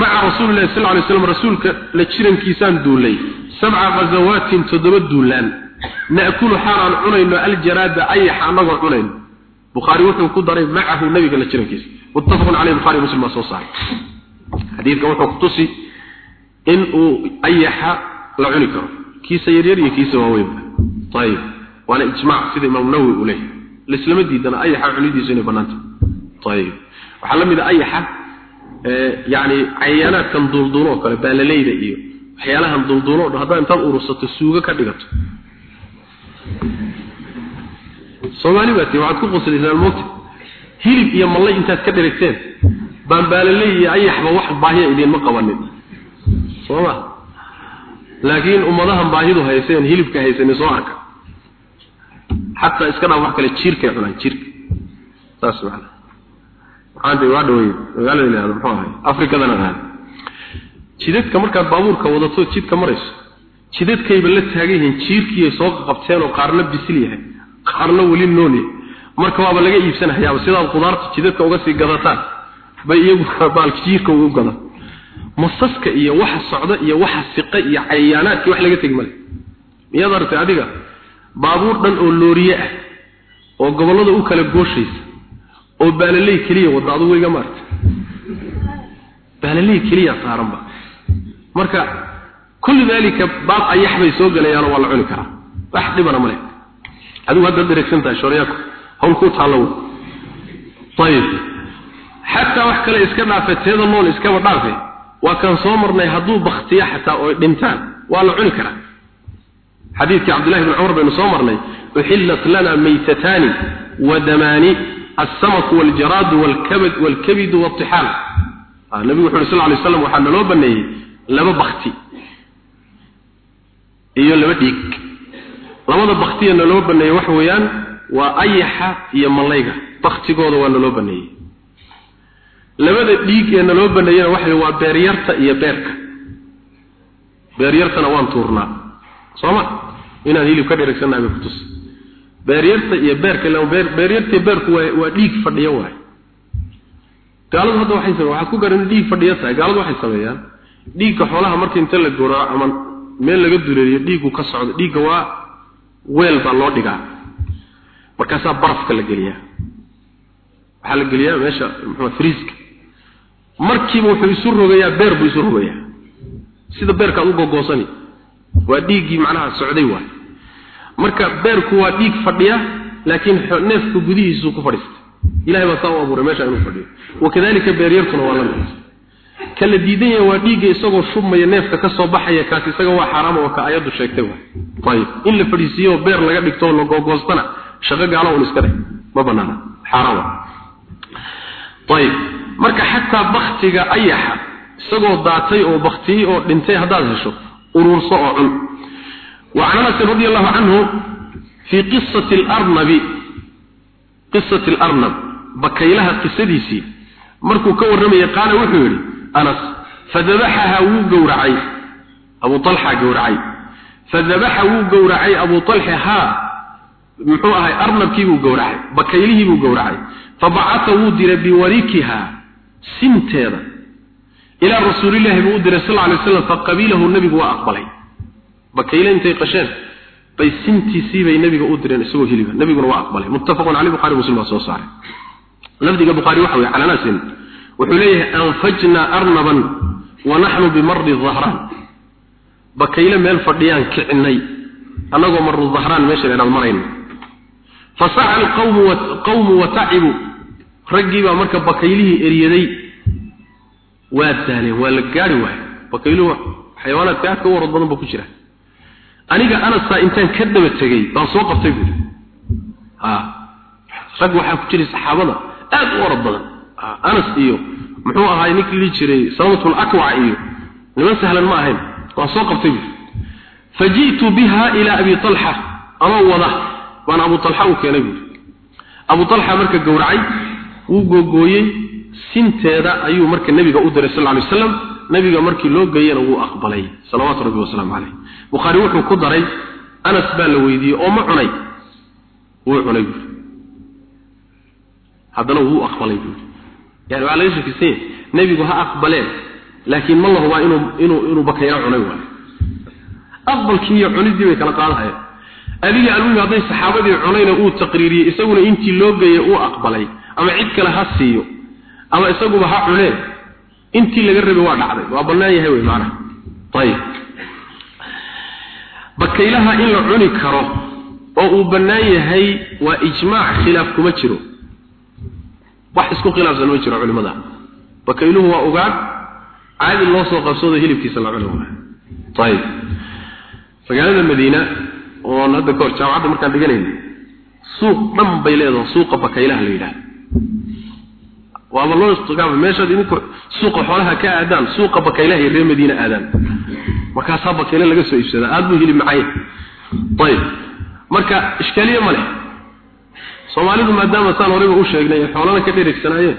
maca rasuulilahi sal lay slam rasuulka la jirankiisaan duulay. Sabca khazawaatin toddoba duulaan. Na'kulu xaalaan cunayno aljaraada ayaxa anagoo cunayno. Bukhaari wuxuu ku daray macahu nabiga la jirankiisa. Muttafaqun caleyh bukhari muslim baa soo saaray. Xadiidkan wuxuu ku tusi in uu ayaxa la cuni karo. Kiisa yaryar iyo kiisa waaweynba ayib waana ijmac sida imaam nawowi uu leeyahay. Laislama diidana ayaxa cunidiisu inay bannaantah ayib waxaa la mid a ayaxa ee yaani cayaanaad kan duldulo kale baalaleyda iyo waxyaalahan duldulo hadaa intaad urursato suuga ka dhigato. Soomaali baati waxa ku qoslaysaa moot hilib iyo malay intaad ka dhigteen baan baalaley iyo ayaxba wax baahiya idin ma qabanin. Sooma. Laakiin ummadahan baahidu hayseen hilibka haysan soo arka. Hatta iska dhaaf wax kale jiirka cunaan jiirka taas macna day waa dhaway magaalada ilaa muxuu ahay? Afrikadana ahaan. Jidadka markaad baabuurka wadato jidka marayso jidadkayba la taagan yihiin jiirkii soo qabteen oo qaarna bisil yahay qaarna weli nool yahay. Marka waaba laga iibsanayaa sidaad qudaarta jidadka uga sii gadataan bay iyagu baalka jiirka ugu gadan masaska iyo waxa socda iyo waxa siqa iyo cayaanaadkii wax laga tegi male. Miyaad aragtay adiga baabuur dhan oo looriye ah oo gobollada u kala gooshaysa oo baalaley keliya wada adu wayga maarta. Baalaley keliya saaranba marka kullu dalika baad ayaxbay soo galayaan waa la cuni karaa. Wax dhibana male adigu hadda dheregsantahay shoryaku hawl ku taalo ayib xataa wax kale iska dhaafe teeda lool iskaba dhaafe waa kan soo marnay hadduu baktiya xataa oy dhintaan. Waa la cuni karaa. Xadiidkii cabdullahi bni cumar baynu soo marnay uxillat lana maytataani wadamaani السمك والجراد والكبد والكبد والطحال النبي صلى الله عليه وسلم waxaa naloo baneeyay laba bakti iyo laba dhiig labada baktiya naloo baneeyay wax weeyaan waa ayaxa iyo malayga baktigooda waa naloo baneeyay labada dhiig ee naloo baneeyana waxa waa beeryarta iyo beerka beeryartana waan tuurnaa sooma inaan hilib ka dheregsannahay bay kutus beeryarta iyo beerka beeryarta beerku waa dhiig fadhiyo waay. Gaaladu hadda waxay sameeyaan waxa ku garan dhiig fadhiyo tahay. Gaaladu waxay sameeyaan dhiigga xoolaha markii inta la guraco ama meel laga duleeliyo dhiiggu ka socdo. Dhiigga waa weel baa loo dhigaa. Markaasaa barafka la geliyaa. Waxaa la geliyaa meesha muxuu friiska markiiba wuxuu isu rogayaa beer buu isu rogayaa. Sida beerkaad u gogoosani waa dhiiggii macnaha socday waay marka beerku waa dhiig fadhiya laakiin neefka gudihiisu ku fadhiistay ilahay baa saa u abuuray meesha inuu fadhiyo. Wakadalika beeryartuna waa la kala diidan yahay waa dhiigga isagoo shubmaya neefka ka soo baxaya kaas isaga waa xaraam oo ka ayadu sheegtay ayib in la fadhiisiyo beer laga dhigto la gogoostana shaqo gaalo un iska dheh ma banaana. Xaraam ayib marka xataa baktiga ayaxa isagoo daatay oo baktiyey oo dhintay haddaad hesho ururso oo cun وعن انس رضي الله عنه في قصة الأرنب قصة الأرنب بكيلها قصديسي مركو كور رمي قال وحوري أنس فذبحها وو قورعي أبو طلحة قورعي فذبحها وو قورعي أبو طلحة ها محوها أرنب كيبو قورعي بكيله بو قورعي فبعثه در بوريكها سنتيرا إلى رسول الله بودر صلى الله عليه وسلم فقبيله النبي وأقبله bakayle intay qasheen? Bay sintiisii bay nabiga u direen isagoo hiliba nabiguna waa aqbalay. Muttafaqun calayhi bukhari muslim baa soo saaray. Lafdiga bukhari waxa weeye cala nasin wuxuu leeyahay anfajna arnaban wa naxnu bimarri dhahraan. Bakayle meel fadhiyaan kicinay annagoo marru dhahraan meesha dheeraad marayno fasaca alqawmu qawmu watacibu raggii baa marka bakaylihii eryaday waa daaleen waa la gaari waayay bakayluhu xayawaanaadka aadka u warad badan baa ku jira aniga anasa intaan ka daba tegay baan soo qabtay buuri rag waxaa ku jiray saxaabada aad u orod badan. Anas iyo muxuu ahaay ninkii lii jiray salamatul akwa iyo niman sahlan ma ahayn waan soo qabtay buuri faji'tu biha ila abi talha ama wada baan abu talha u keenay buuri abu talha marka gowracay wuu googooyey sinteeda ayuu marka nabiga u diray sallallahu alayhi wasallam nabiga markii loo geeyana wuu aqbalay salawaatu rabbi wasalaamu caleyh bukhaari wuxuu ku daray anas baa la weydiiyey oo ma cunay? Wuu cunay buuri haddana wuu aqbalay buuri yani waxaa laga shakisan yahay nebigu ha aqbaleen laakiin ma la hubaa inuu inuu inuu bakayla cunay waayo aqbalkii iyo cunidii bay kala qaadahayeen. Adiga almuhim hadday saxaabadii cunayna uu taqriiriyey isaguna intii loo geeyey uu aqbalay ama cid kale ha siiyo ama isaguba ha cuneen intii laga rabay waa dhacday. Waa bannaan yahay wey macnaha. Ayib bakaylaha in la cuni karo oo uu bannaan yahay waa ijmaac khilaaf kuma jiro. Wax isku khilaafsan ma jiro culimada bakayluhu waa ogaad caadi loo soo qabsado hilibkiisa la cuni waayo. Ayib magaalada madiina oon hadda kahor jaamacadda markaan dhiganayna suuq dhan bay leedahay suuqa bakaylaha la yidhaha waaba loo istiqaama meeshaad idinku suuqa xoolaha ka aadaan suuqa bakaylaha reer madiina aadaan. Markaasaa bakayle laga soo iibsadaa aada buu hilib macay. Ayib marka ishkaaliye ma leh. Soomaalidu maadaama saan horeyba u sheegnay ay xoolana ka dhereegsanaayeen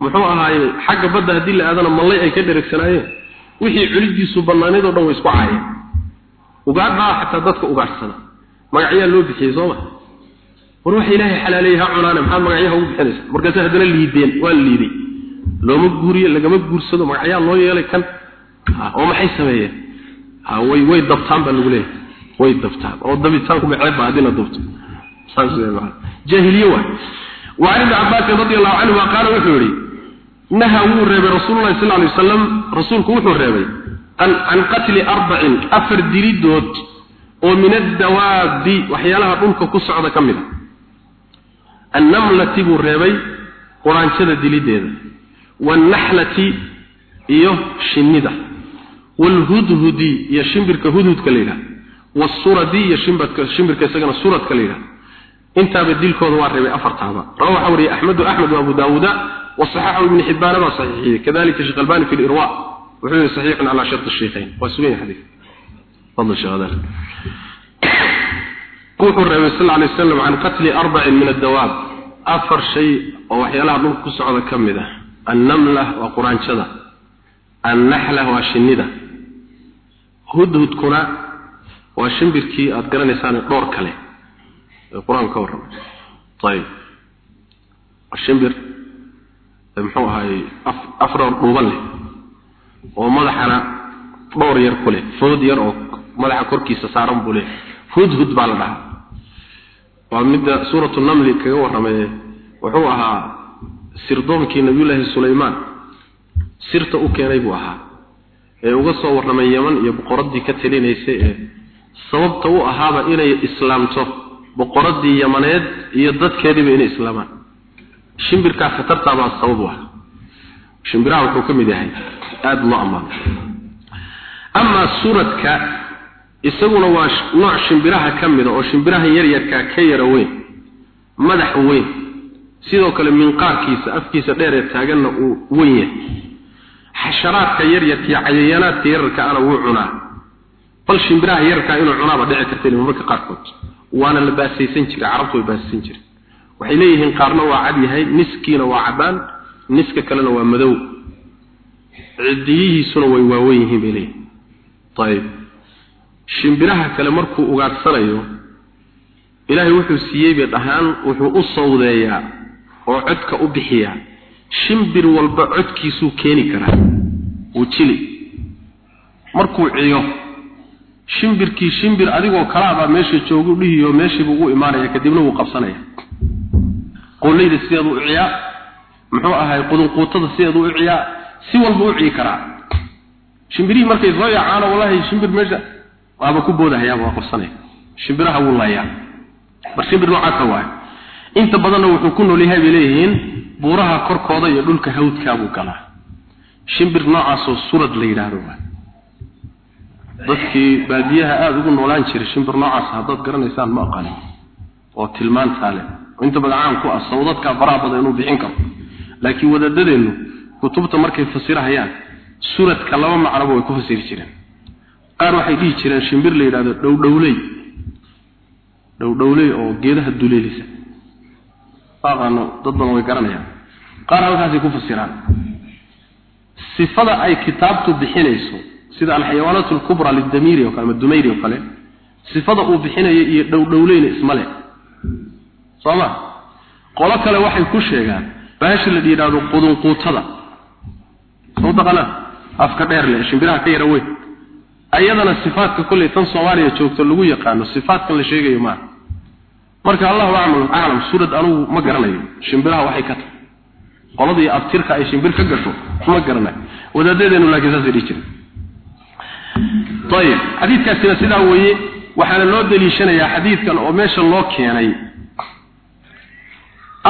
muxuu ahaaye xagga badda haddii la aadana mallay ay ka dhereegsanaayeen wixii culidiisu bannaanayd oo dhan way isku caayeen. Ugaadhaa xataa dadka ugaadhsana. Magacyaa loo bixiyey sooma war waxa ilaahay xalaaleeyey ha cunaane maxaad magacyaha ugu bixinaysa markaase haddana liideen waa la liiday looma guuriyo lagama guursado magacyaa loo yeelay kan oo maxay sameeyeen ha way way dabtaan baa lagu leeyahay way dabtaan oo dabitaanku maceebba haddii la dabto saas weeye jaahiliye waay وعن ابن عباس رضي الله عنه قال وحوري نهى ورب رسول الله صلى الله عليه وسلم رسولك وحوري عن عن قتل أربع أفر دليدود ومن الدواب وحيالها annamlati buu reebay quraanjada dilideeda wanaxlati iyo shinnida walhudhudi iyo shimbirka hudhudka la yidhaha wasuradi iyo shimbirka shimbirka isagana suradka la yidhaha intaaba dilkooda waa reebay afartaaba. Rawa wariyay axmedu axmed abu daawuda wasaxaxu ibn xibbaana baa saxiixiyey. Kadalika sheekh albani fi lirwa wuxuu yihi saxiixun calaa shart sheikhayn waa sugan yahay xadiid fadl sheekh wuxuu reebay sal alay wasalam can qatli arbacin min addawaab. Afar shay oo waxyaalaha dhulka ku socda ka mid ah. Annamla waa quraanjada. Annaxla waa shinnida. Hudhudkuna waa shimbirkii aada garanaysaan dhoor kale ee qur'aanku ka warramay ayib waa shimbir muxuu ahaayey afdhoor dhuuban leh oo madaxana dhoor yar ku leh food yar oo madaxa korkiisa saaran buu leh. Hudhud baa la dhahaa waa midda eh, suuratu namli kaga warramay eh, wuxuu ahaa sirdoonkii nabiyulaahi sulaymaan. Sirta u keenay buu ahaa. Ee uga soo warramay yeman iyo boqoraddii ka talinaysay ee eh, sababta u ahaaba inay islaamto boqoraddii yamaneed iyo dadkeediiba inay islaamaan. Shimbirkaa khatartaabaa sabab u ahaa shimbiraha wuxuu ka mid yahay aada loo ammaano amaa suuradka isaguna waa nooc shimbiraha ka mida oo shimbiraha yaryarkaa ka yara weyn madax weyn. Sidoo kale minqaarkiisa afkiisa dheer ee taaganna uu weyn yahay. Xasharaadka yaryarka iyo cayayaanaadka yararka ana wuu cunaa. Bal shimbiraha yararkaa inuu cunaaba dhici karta marmarka qaarkood. Waana la baasaysan jiray carabtu way baasaysan jireen waxay leeyihiin qaarna waa cad yahay niskiina waa cadaan niska kalena waa madow. Cidiyihiisuna way waaweyn yihiin bay leeyihiin. Ayib shimbiraha kale markuu ugaadhsanayo ilaahay wuxuu siiyey bay dhahaan wuxuu u sawdeeyaa oo codka u bixiyaa shimbir walba codkiisuu keeni karaa. Wuu jili. Markuu ciyo shimbirkii shimbir adigoo kalaabaa meesha joogu dhihiyo meeshiibuu ugu imaanaya kadibna wuu qabsanaya. Qoolleyda sideedu u ciyaa muxuu ahay qudunquutada sideedu u ciyaa si walba u ciyi karaa. Shimbirihii markay soo yacaano wallahi shimbir meesha waaba ku boodahayaaba waa qabsanaya shimbiraha wuu laayaa bar shimbir noocaasa waayo. Inta badanna wuxuu ku nool yahay bay leeyihiin buuraha korkooda iyo dhulka hawdkaabuu galaa. Shimbir noocaasoo surad la yidhaahdo waa dadkii baadiyaha aada ugu noolaan jiray shimbir noocaas haddaad garanaysaan ma aqanin oo tilmaantaa leh inta badan caan ku ah sawdadkaa faraha badan inuu bixin karo. Laakiin wadaadadeennu kutubta markay fasirahayaan suradka laba macnoba way ku fasiri jireen qaar waxay dhihi jireen shimbir la yidhahdo dhowdhowley dhowdhowley oo geedaha duleelisa. Aqaano dad badan way garanayaan. Qaar halkaasay ku fasiraan. Sifada ay kitaabtu bixinayso sida alxayawaanaat alkubra lidamiiri oo kale ama dumayri oo kale sifada uu bixinayo iyo dhowdhowleyna ismale soo ma? Qolo kale waxay ku sheegaan baashi la yidhaahdo qudunquutada soo taqana afka dheer leh shimbiraha ka yara weyn ayadana sifaadka kolley tan soomaaliya joogto lagu yaqaano sifaadkan la sheegayo maaha marka allahu aclam aclam suurad anugu ma garanayo shimbiraha waxay ka tahay. Qoladii abtirka ay shimbir ka gasho ma garanayo. Wadaadadeenu laakiin saasay dhihi jireen. Ayib xadiidkaasina sidaa weeye waxaana loo daliishanayaa xadiidkan oo meesha loo keenay.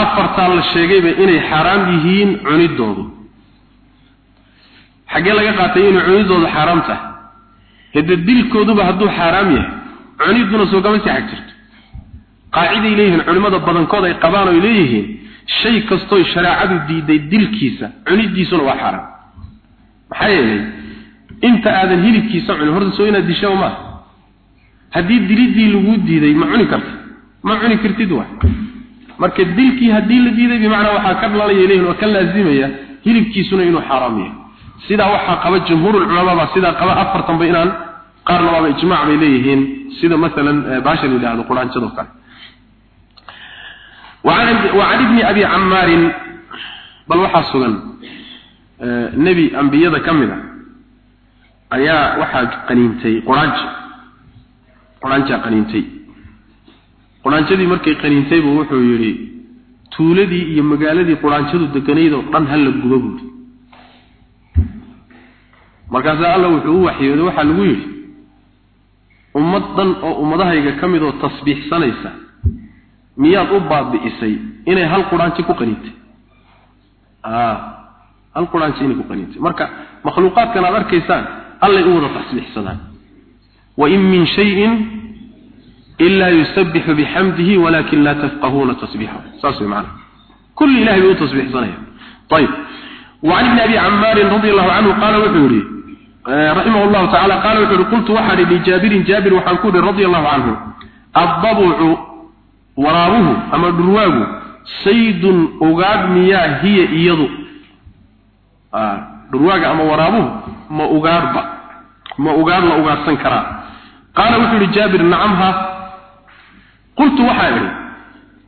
Afartaa la sheegayba inay xaaraam yihiin cunidoodu xaggee laga qaatay inay cunidoodu xaaraam tahay hade dilkooduba hadduu xaaraam yahay cuniduna soo gama sii xag jirto qaaciday leeyihiin culimmada badankood ay qabaan oy leeyihiin shay kastooy shareecadu diiday dilkiisa cunidiisuna waa xaaraam. Maxaa yeelay inta aadan hilibkiisa cunin horta soo inaad dishaa maaha haddii dilidii lagu diiday ma cuni karta. Ma cuni kartid wa marka dilkii haddii la diiday bimacnaa waxaa ka dhalanaya leeyihiin oo ka laazimaya hilibkiisuna inuu xaaraam yahay sidaa waxaa qaba jumhuurulculamaa baa sidaa qaba afartanba inaan qaarna waaba ijmaac bay leeyihiin sida maalan baasha la yidhahdo quraanjadoo kale وعن ابن أبي عمار بل waxaa sugan nebi ambiyada ka mid a ayaa waxaa qaniintay quraanjo quraanjaa qaniintay quraanjadii markay qaniintay buu wuxuu yidhi tuuladii iyo magaaladii quraanjadu deganayd oo dhan hala gubo buuri markaasaa alla wuxuu u waxyooday waxaa lagu yidhi ummad dhan oo ummadahayga ka mid oo tasbiixsanaysa miyaad u baabi'isay inay hal quraanji ku qaniintay hal quraanji inay ku qaniintay marka makhluuqaadkan aad arkaysaan allay u wada tasbiixsadaan wain min shayin ila yusabixu bixamdihi walakin laa tafqahuuna tasbiixahu saas way macana kulli ilahay bay u tasbiixsanaya ayib وعن ابن أبي عمار رضي الله عنه قال وحوري Eh, raximah llahu tacala qaala wuxu uhi qultu waxaan idhi jaabirin jaabir waxaan ku idhi radia allahu canhu addabucu waraabuhu ama dhurwaagu saydun ugaadh miyaa hiya iyadu. Ah, Dhurwaaga ama waraabuhu ma ugaadhba ma ugaadh la ugaadhsan karaa. Qaala wuxuu ihi jaabir nacamha qultu waxaan idhi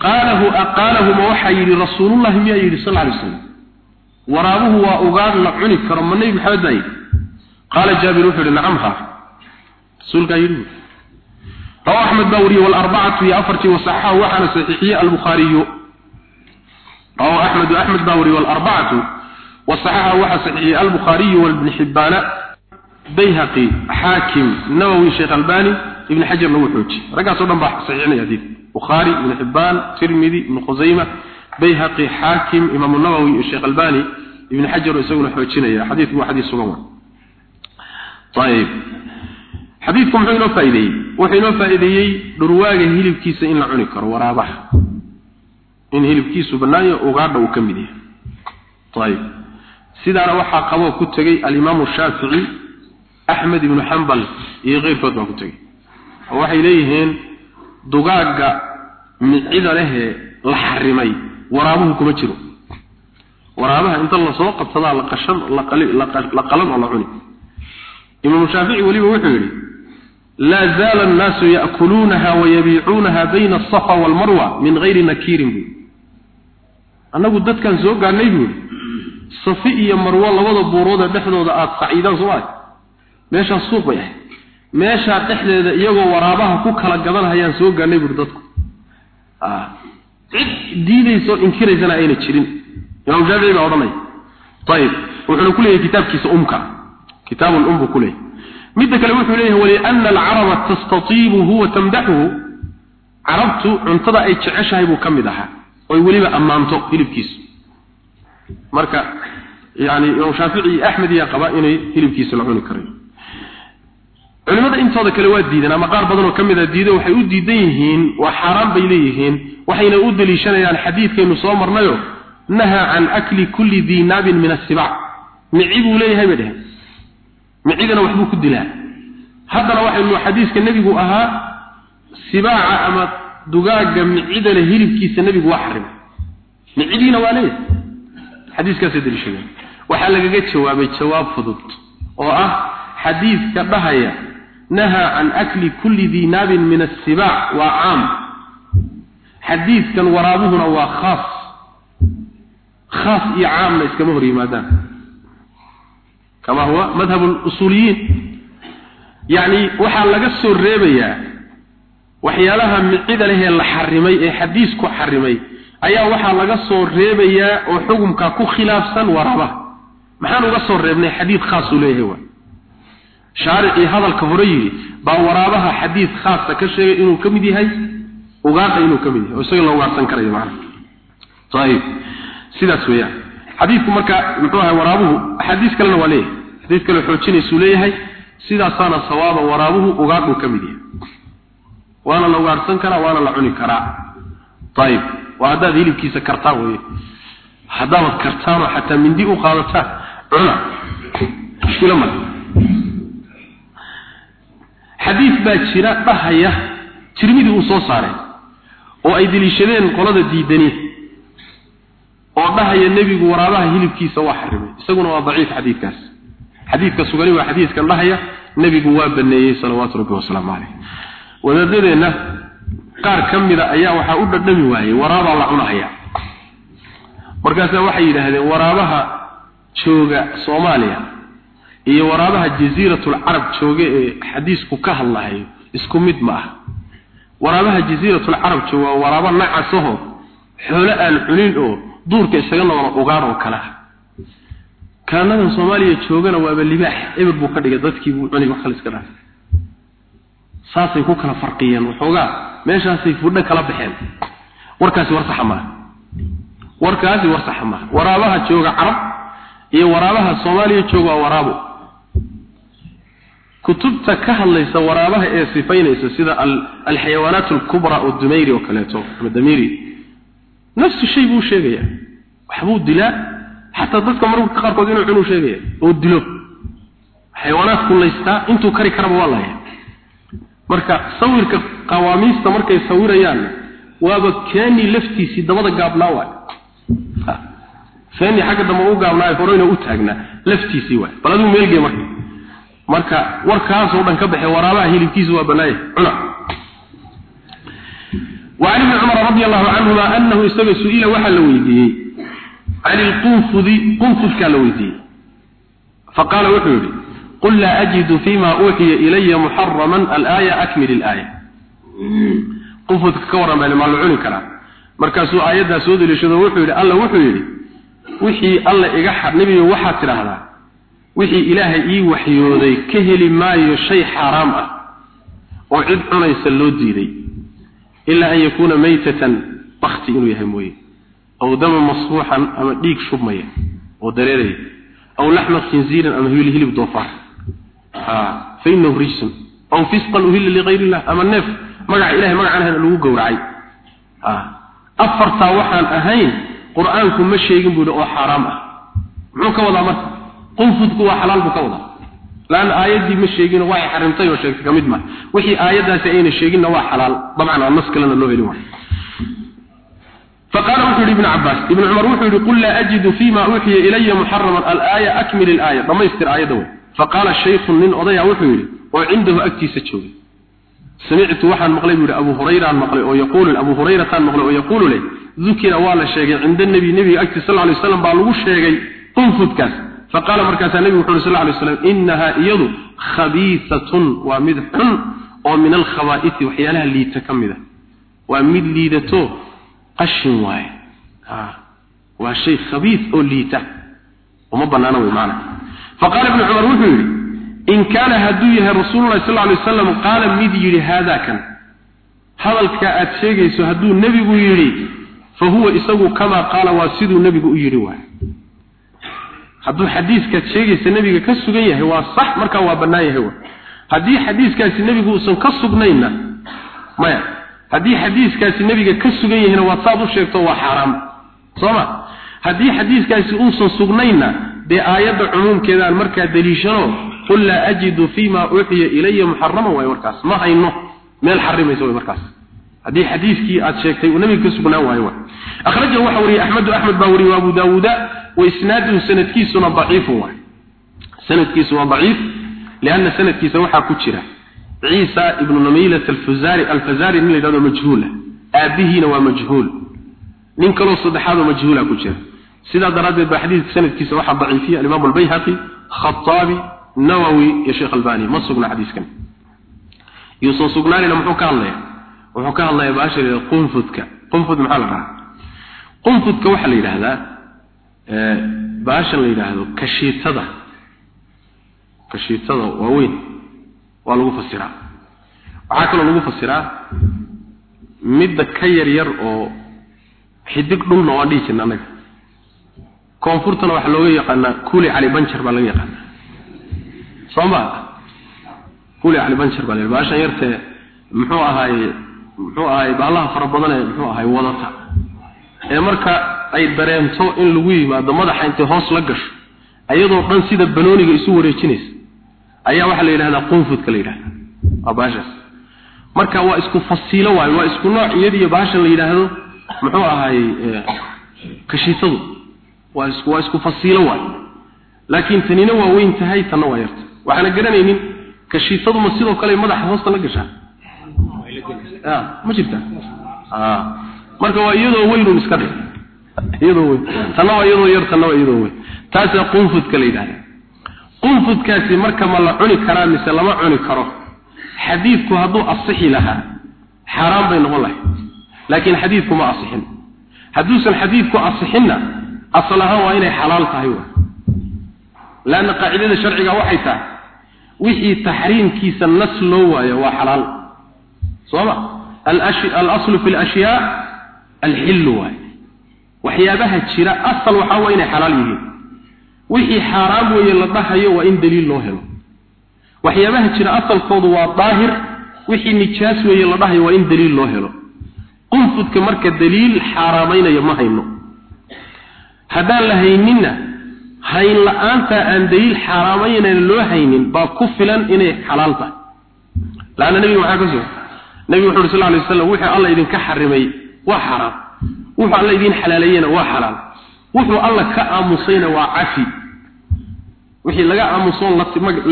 qaalahu aqaalahuma waxaa yidhi rasuulullahi miyaa yidhi sal ly slam waraabuhu waa ugaadh la cuni karo ma nebi maxamed baa yidhi qaala jaabir wuxuu yidhi nacamha rasuulkaa yidhi rawa axmed baa wariyey walarbacatu iyo afartii wasaxahu waxaana saxiixiyey albukhaariyu. Rawahu axmedu axmed baa wariyey walarbacatu wasaxaxahu waxaa saxiixiyey albukhaariyu walibni xibbaana bayhaqi xaakim nawowi sheekh albani ibni xajarna wuu xooji raggaasoo dhan baa saxiixinaya xadiid bukhaari ibni xibbaan tirmidi ibni khusayma bayhaqi xaakim imaamu nawowi iyo sheekh albani ibn xajar isaguna xoojinaya. Xadiidku waa xadiis sugan ayib xadiidku muxuu inoo faa'iideeyey wuxuu inoo faa'iideeyey dhurwaaga hilibkiisa in la cuni karo waraabaha. In hilibkiisu bannaayo ugaadha uu ka mid yahay. Ayib sidaana waxaa qaboo ku tegey alimaamu shaafici axmed ibnu xambal iyo keyrkood baa ku tegey. Oo waxay leeyihiin dugaagga micida lehee la xarimay waraabuhu kuma jiro. Waraabaha inta la soo qabsadaa la qashan la qalan oo la cuni imaamu shaafici weliba wuxuu yidhi laa zaala annaasu ya'kuluunaha wayabiicuunaha bayna asafa waalmarwa min gayri nakiirin buu annagu dadkan soo gaadhnay buu yidhi safi iyo marwo labada buuroodee dhexdooda aada saciidaan soo maay meeshaas suuq bay ahayd. Meeshaa dhexdeeda iyagoo waraabaha ku kala gadanhayaan soo gaadhnay buuhi dadku. Cid diidayso inkiraysana ayna jirin. Imaam shaafici baa odhanaya. Ayib wuxuuna ku leeyahay kitaabkiisa umka leeyahay waliana alcaraba tastatiibuhu wa tamdaxuhu carabtu cuntada ay jeceshahay buu ka mid ahaa oy weliba ammaanto hilibkiisu. Marka yani imaam shaafici iyo axmed iyaa qaba inay hilibkiisa la cuni karayo culimada intooda kale waa diideen ama qaar badan oo ka mid a diido waxay u diidan yihiin waa xaaraan bay leeyihiin waxayna u daliishanayaan xadiidkaynu soo marnayo nahaa can akli kulli dii naabin min asibac mici buu leeyahay bay dheheen micidana waxbuu ku dilaa. Haddana waxaynu xadiiska nebigu ahaa sibaaca ama dugaagga micidana hilibkiisa nebigu waa xarimay micidiina waa leeyahay. Xadiiskaasay daliishadeen waxaa lagaga jawaabay jawaab fudud oo ah xadiidka dhahaya nahaa can akli kulli dii naabin min assibaac waa caam. Xadiidkan waraabuhuna waa khaas. Khaas iyo caamna iskama hor yimaadaan kama huwa madhab lusuuliyiin yacni waxaa laga soo reebayaa waxyaalaha micida lehee la xarimay ee xadiisku xarimay ayaa waxaa laga soo reebayaa oo xukumka ku khilaafsan waraabaha maxaan uga soo reebnay xadiid khaasuu leeyahay waa. Shaaricii hadalka hore yidhi baa waraabaha xadiid khaasa ka sheegay inuu ka mid yahay ugaadha inuu ka mid yahay oo isaga la ugaadhsan karayo macnaha ayib sidaas weeyaan xadiidku marka muxuu ahay waraabuhu axaadiis kalena waa leeyahay. Xadiid kale xoojinaysuu leeyahay sidaasaana sawaaba waraabuhu ugaadhuu ka mid yahay. Waana la ugaadhsan karaa waana la cuni karaa. Ayib waa haddaad hilibkiisa kartaan weye haddaabad kartaanoo xataa mindi u qaadataan cuna. Mushkilo male xadiid baa jira dhahaya tirmidi uu soo saaray oo ay deliishadeen qolada diidani oo dhahaya nebigu waraabaha hilibkiisa waa xarimay. Isaguna waa daciif xadiidkaas. Xadiidka sugani waa xadiidkan dhahaya nebigu waa baneeyey salawaatu rabbi wasalaamu caleyh wadaadadeenna qaar ka mida ayaa waxaa u dhadhami waayey waraabaa la cunahaya markaasaa waxay yidhaahdeen waraabaha jooga soomaaliya iyo waraabaha jasiiratul carab jooga ee xadiisku ka hadlahayo isku mid ma ah waraabaha jasiiratul carab jooga waa waraabo nacasaho xoolo aan cunin oo duurka isaga noqda ugaadh oo kale ah. Kaanadan soomaaliya joogana waaba libaax eber buu ka dhigay dadkii buu cuni wax kale iska dhaafay. Saasay ku kala farqiyeen waxoogaa meeshaasay fudho kala baxeen. Warkaasi war saxa maaha warkaasi war saxa maaha waraabaha jooga carab iyo waraabaha soomaaliya jooga waa waraabo kutubta ka hadlaysa waraabaha ee sifaynaysa sida alxayawaanaat alkubra oo dumayri oo kaleeto ama damiri nafsu shay buu sheegayaa waxbuu dilaa. Xataa dadka mararka qaarkood inuu cunuu sheegaya oo dilo. Xayawaanaadku laystaa intuu kari karaba waa laaya marka sawirka qawaamiista markay sawirayaan waaba keeni laftiisii dabada gaabnaa waay. Keeni xagga dambe u gaabnaa horeyna u taagnaa laftiisii waay. Bal adigu meelgee marka. Marka warkaasoo dhan ka baxay waraabaha hilibkiisu waa banaaya cuna وعن ابن عمر رضي الله عنهما أنه استوى سئل وحل ويديه عن القنفذ قنفذ كان ويديه فقال وحوري قل لا أجد فيما أوحي إلي محرما الآية أكمل الآية قنفذ كورا ما لما لعني كلام مركز آيات سود لشذو وحوري الله وحوري وحي الله إقحر نبي وحات هذا وحي إلهي إي وحيودي كهل ما يشي حرام ilaa an yakuuna maytatan bakti inuu yahay mooye. Aw dama masfuuxan ama dhiig shubmaya oo dareeraya aw laxma khinziiran ama hibil hilib doofaar. Ah, Fainahu rijsun. Aw fisqan uhilla ligayr illah ama neef magaca ilahay magacaan ahan lagu gowracay. Ah, afartaa waxaan ahayn qur'aanku ma sheegin buu yidhi oo xaaraam ah. Muxuu ka wadaa marka? Qunfudku waa xalaal buu ka wadaa. لأن آياتي مش شيقين واحد حرمتي وشيقت كمد ما وحي آياتها سأين الشيقين waa حلال طبعا النسك لنا اللغة لواحد فقال وحيد ابن عباس ابن عمر وحيد قل لا أجد فيما أوحي إلي محرما الآية أكمل الآية ضما يستر آية دوي فقال الشيخ من أضيع وحيد وعنده أكتي ستشوي سمعت واحد مقلب أبو هريرة عن مقلب ويقول أبو هريرة عن مقلب ويقول لي ذكر والا الشيء عند النبي نبي أكتي صلى الله عليه وسلم بالغو الشيء تنفذ كاس فقال مركز النبي صلى الله عليه وسلم إنها يد خبيثة ومدح ومن الخبائث وحيالها اللي تكمده ومد ليدته قشن واي آه. وشيء خبيث أو ليته وما بنانا ومعنى فقال ابن عمر وحيري إن كان هدويه رسول الله صلى الله عليه وسلم قال مد يري هذا كان هذا الكاءات شيء هدو النبي يري فهو إسوه كما قال واسد النبي يري واحد hadduu xadiiskaad sheegaysa nebiga ka sugan yahay waa sax markaa waa bannaan yahay haddii xadiiskaasi nebigu uusan ka sugnayna maya. Haddii xadiiskaasi nebiga ka sugan yahayna waad saad u sheegto waa xaaraam. Soo ma? Haddii xadiiskaasi uusan sugnayna dee aayadda cumuumkeedaan markaa daliishano qul laa ajidu fiima uuxiya ilaya muxaraman waay markaas ma hayno. Meel xarimaysa way markaas haddii xadiiskii aad sheegtay uu nebiga ka sugnaan waayo waay. Akhrajahu waxa wariyey axmedu axmed baa wariyey abu daawuuda wa isnaaduhu sanadkiisuna daciifun waay sanadkiisu waa daciif lianna sanadkiisa waxaa ku jira ciisa ibnu namiilat alfazari alfazari nin la yidhahdo majhuula aabihiina waa majhuul. Nin kaloo saddexaadoo majhuula ku jira. Sidaa daraaddeed baa xadiidka sanadkiisa waxaa daciifiya alimaam albayhaqi khataabi nawowi iyo sheekh albani. Ma sugna xadiiskan. Yuusan sugnaanina muxuu ka hadlaya wuxuu ka hadlaya baasha la qunfudka. Qunfud maxaa baashan la yidhaahdo kashiitada. Kashiitada waaweyn waa lagu fasiraa. Waxaa kaloo lagu fasiraa midda ka yar yar oo xidig dhulna waan dhihi jirna annaga. Koonfurtana waxaa looga yaqaanaa kuuli cali banjar baa laga yaqaanaa. Soo ma kuuli cali banjar baa la baashan yartee muxuu ahaaye muxuu ahaaye baalaha fara badan ee muxuu ahaaye wadata. Ee marka ay dareento in lagu yimaado madaxa intay hoos la gasho ayadoo dhan sida banooniga isu wareejinaysa. Ayaa waxaa la yidhahdaa qunfudka la yidhahda waa baashaas. Marka waa isku fasiilo waayo waa isku nooc iyadiyo baashan la yidhaahdo muxuu ahaayey kashiitadu waa isku waa isku fasiilo waayo. Laakiin tanina waa weyn tahay tanna waa yarta. Waxaana garanaynin kashiitadu ma sidoo kale madaxa hoosta la gashaa? Ma jirta marka waa iyadoo weynun iska dhig iyadoo weyn. Tanna waa iyadoo yar tanna waa iyadoo weyn. Taasaa qunfudka la yidhahda qunfudkaasi marka ma la cuni karaa mise lama cuni karo xadiidku hadduu asixi lahaa xaaraan bay noqon lahay laakiin xadiidku ma asixin. Hadduusan xadiidku asixinna asal ahaan waa inay xalaal tahay wa laanna qaacidada sharciga waxay tahay wixii taxriimkiisa nas loo waayo waa xalaal. Sooma alaslu fi lashyaa alxillu waayo waxyaabaha jira asal waxaa waa inay xalaal yihiin. Wixii xaaraam weeye la dhahayo waa in daliil loo helo. Waxyaabaha jira asalkoodu waa daahir wixii nijaas weeye la dhahayo waa in daliil loo helo. Qunfudka marka daliil xaaraamaynaya ma hayno. Haddaan la hayninna hayn la'aantaa aan daliil xaaraamaynayna loo haynin baa ku filan inay xalaal tahay. Laanna nebiga maxaa ka sugan nebigu wuxu uhi sal lay waslam wuxuu alla idinka xarimay waa xaraam wuxuu alla idiin xalaaleeyena waa xalaal. Wuxuu alla ka aamusayna waa cafi. Wixii laga aamusoon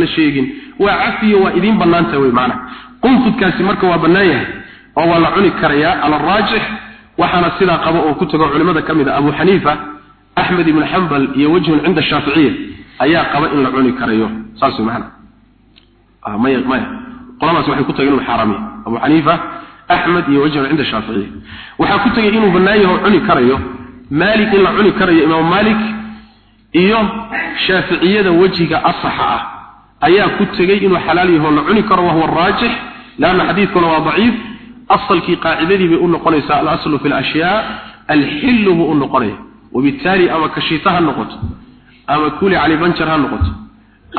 la sheegin. Waa cafiyo waa idiin bannaanta wey maana qunfudkaasi marka waa bannaan yahay oo waa la cuni karayaa cala araajix waxaana sidaa qabo oo ku tago culimmada ka mid a abu xaniifa axmed ibnu xambal iyo wejhun cinda shaaficiya ayaa qaba in la cuni karayo. Saas wey maana maya maya. Qoladaas waxay ku tageen inuu xaaraamiya abu xaniifa axmed iyo wejhun cinda shaaficiya waxaa ku tegay inuu bannaan yahay oo cuni karayo maalik in la cuni karayo imaam maalik iyo shaaficiyada wejiga asaxa ah ayaa ku tegey inuu xalaal yaho la cuni karo wahuwa raajix laanna xadiidkuna waa daciif asalkii qaacidadii bay u noqonaysaa alaslu fi lashyaa alxillu buu u noqonaya wabittaali ama kashiita ha noqoto ama kuli cali banjar ha noqoto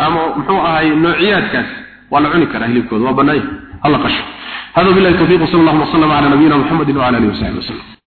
ama muxuu ahay noociyaadkaas waa la cuni karaa hilibkooda waa bannaanya hala qasho هذا بالله التوفيق وصلى الله وسلم على نبينا محمد وعلى آله وصحبه وسلم.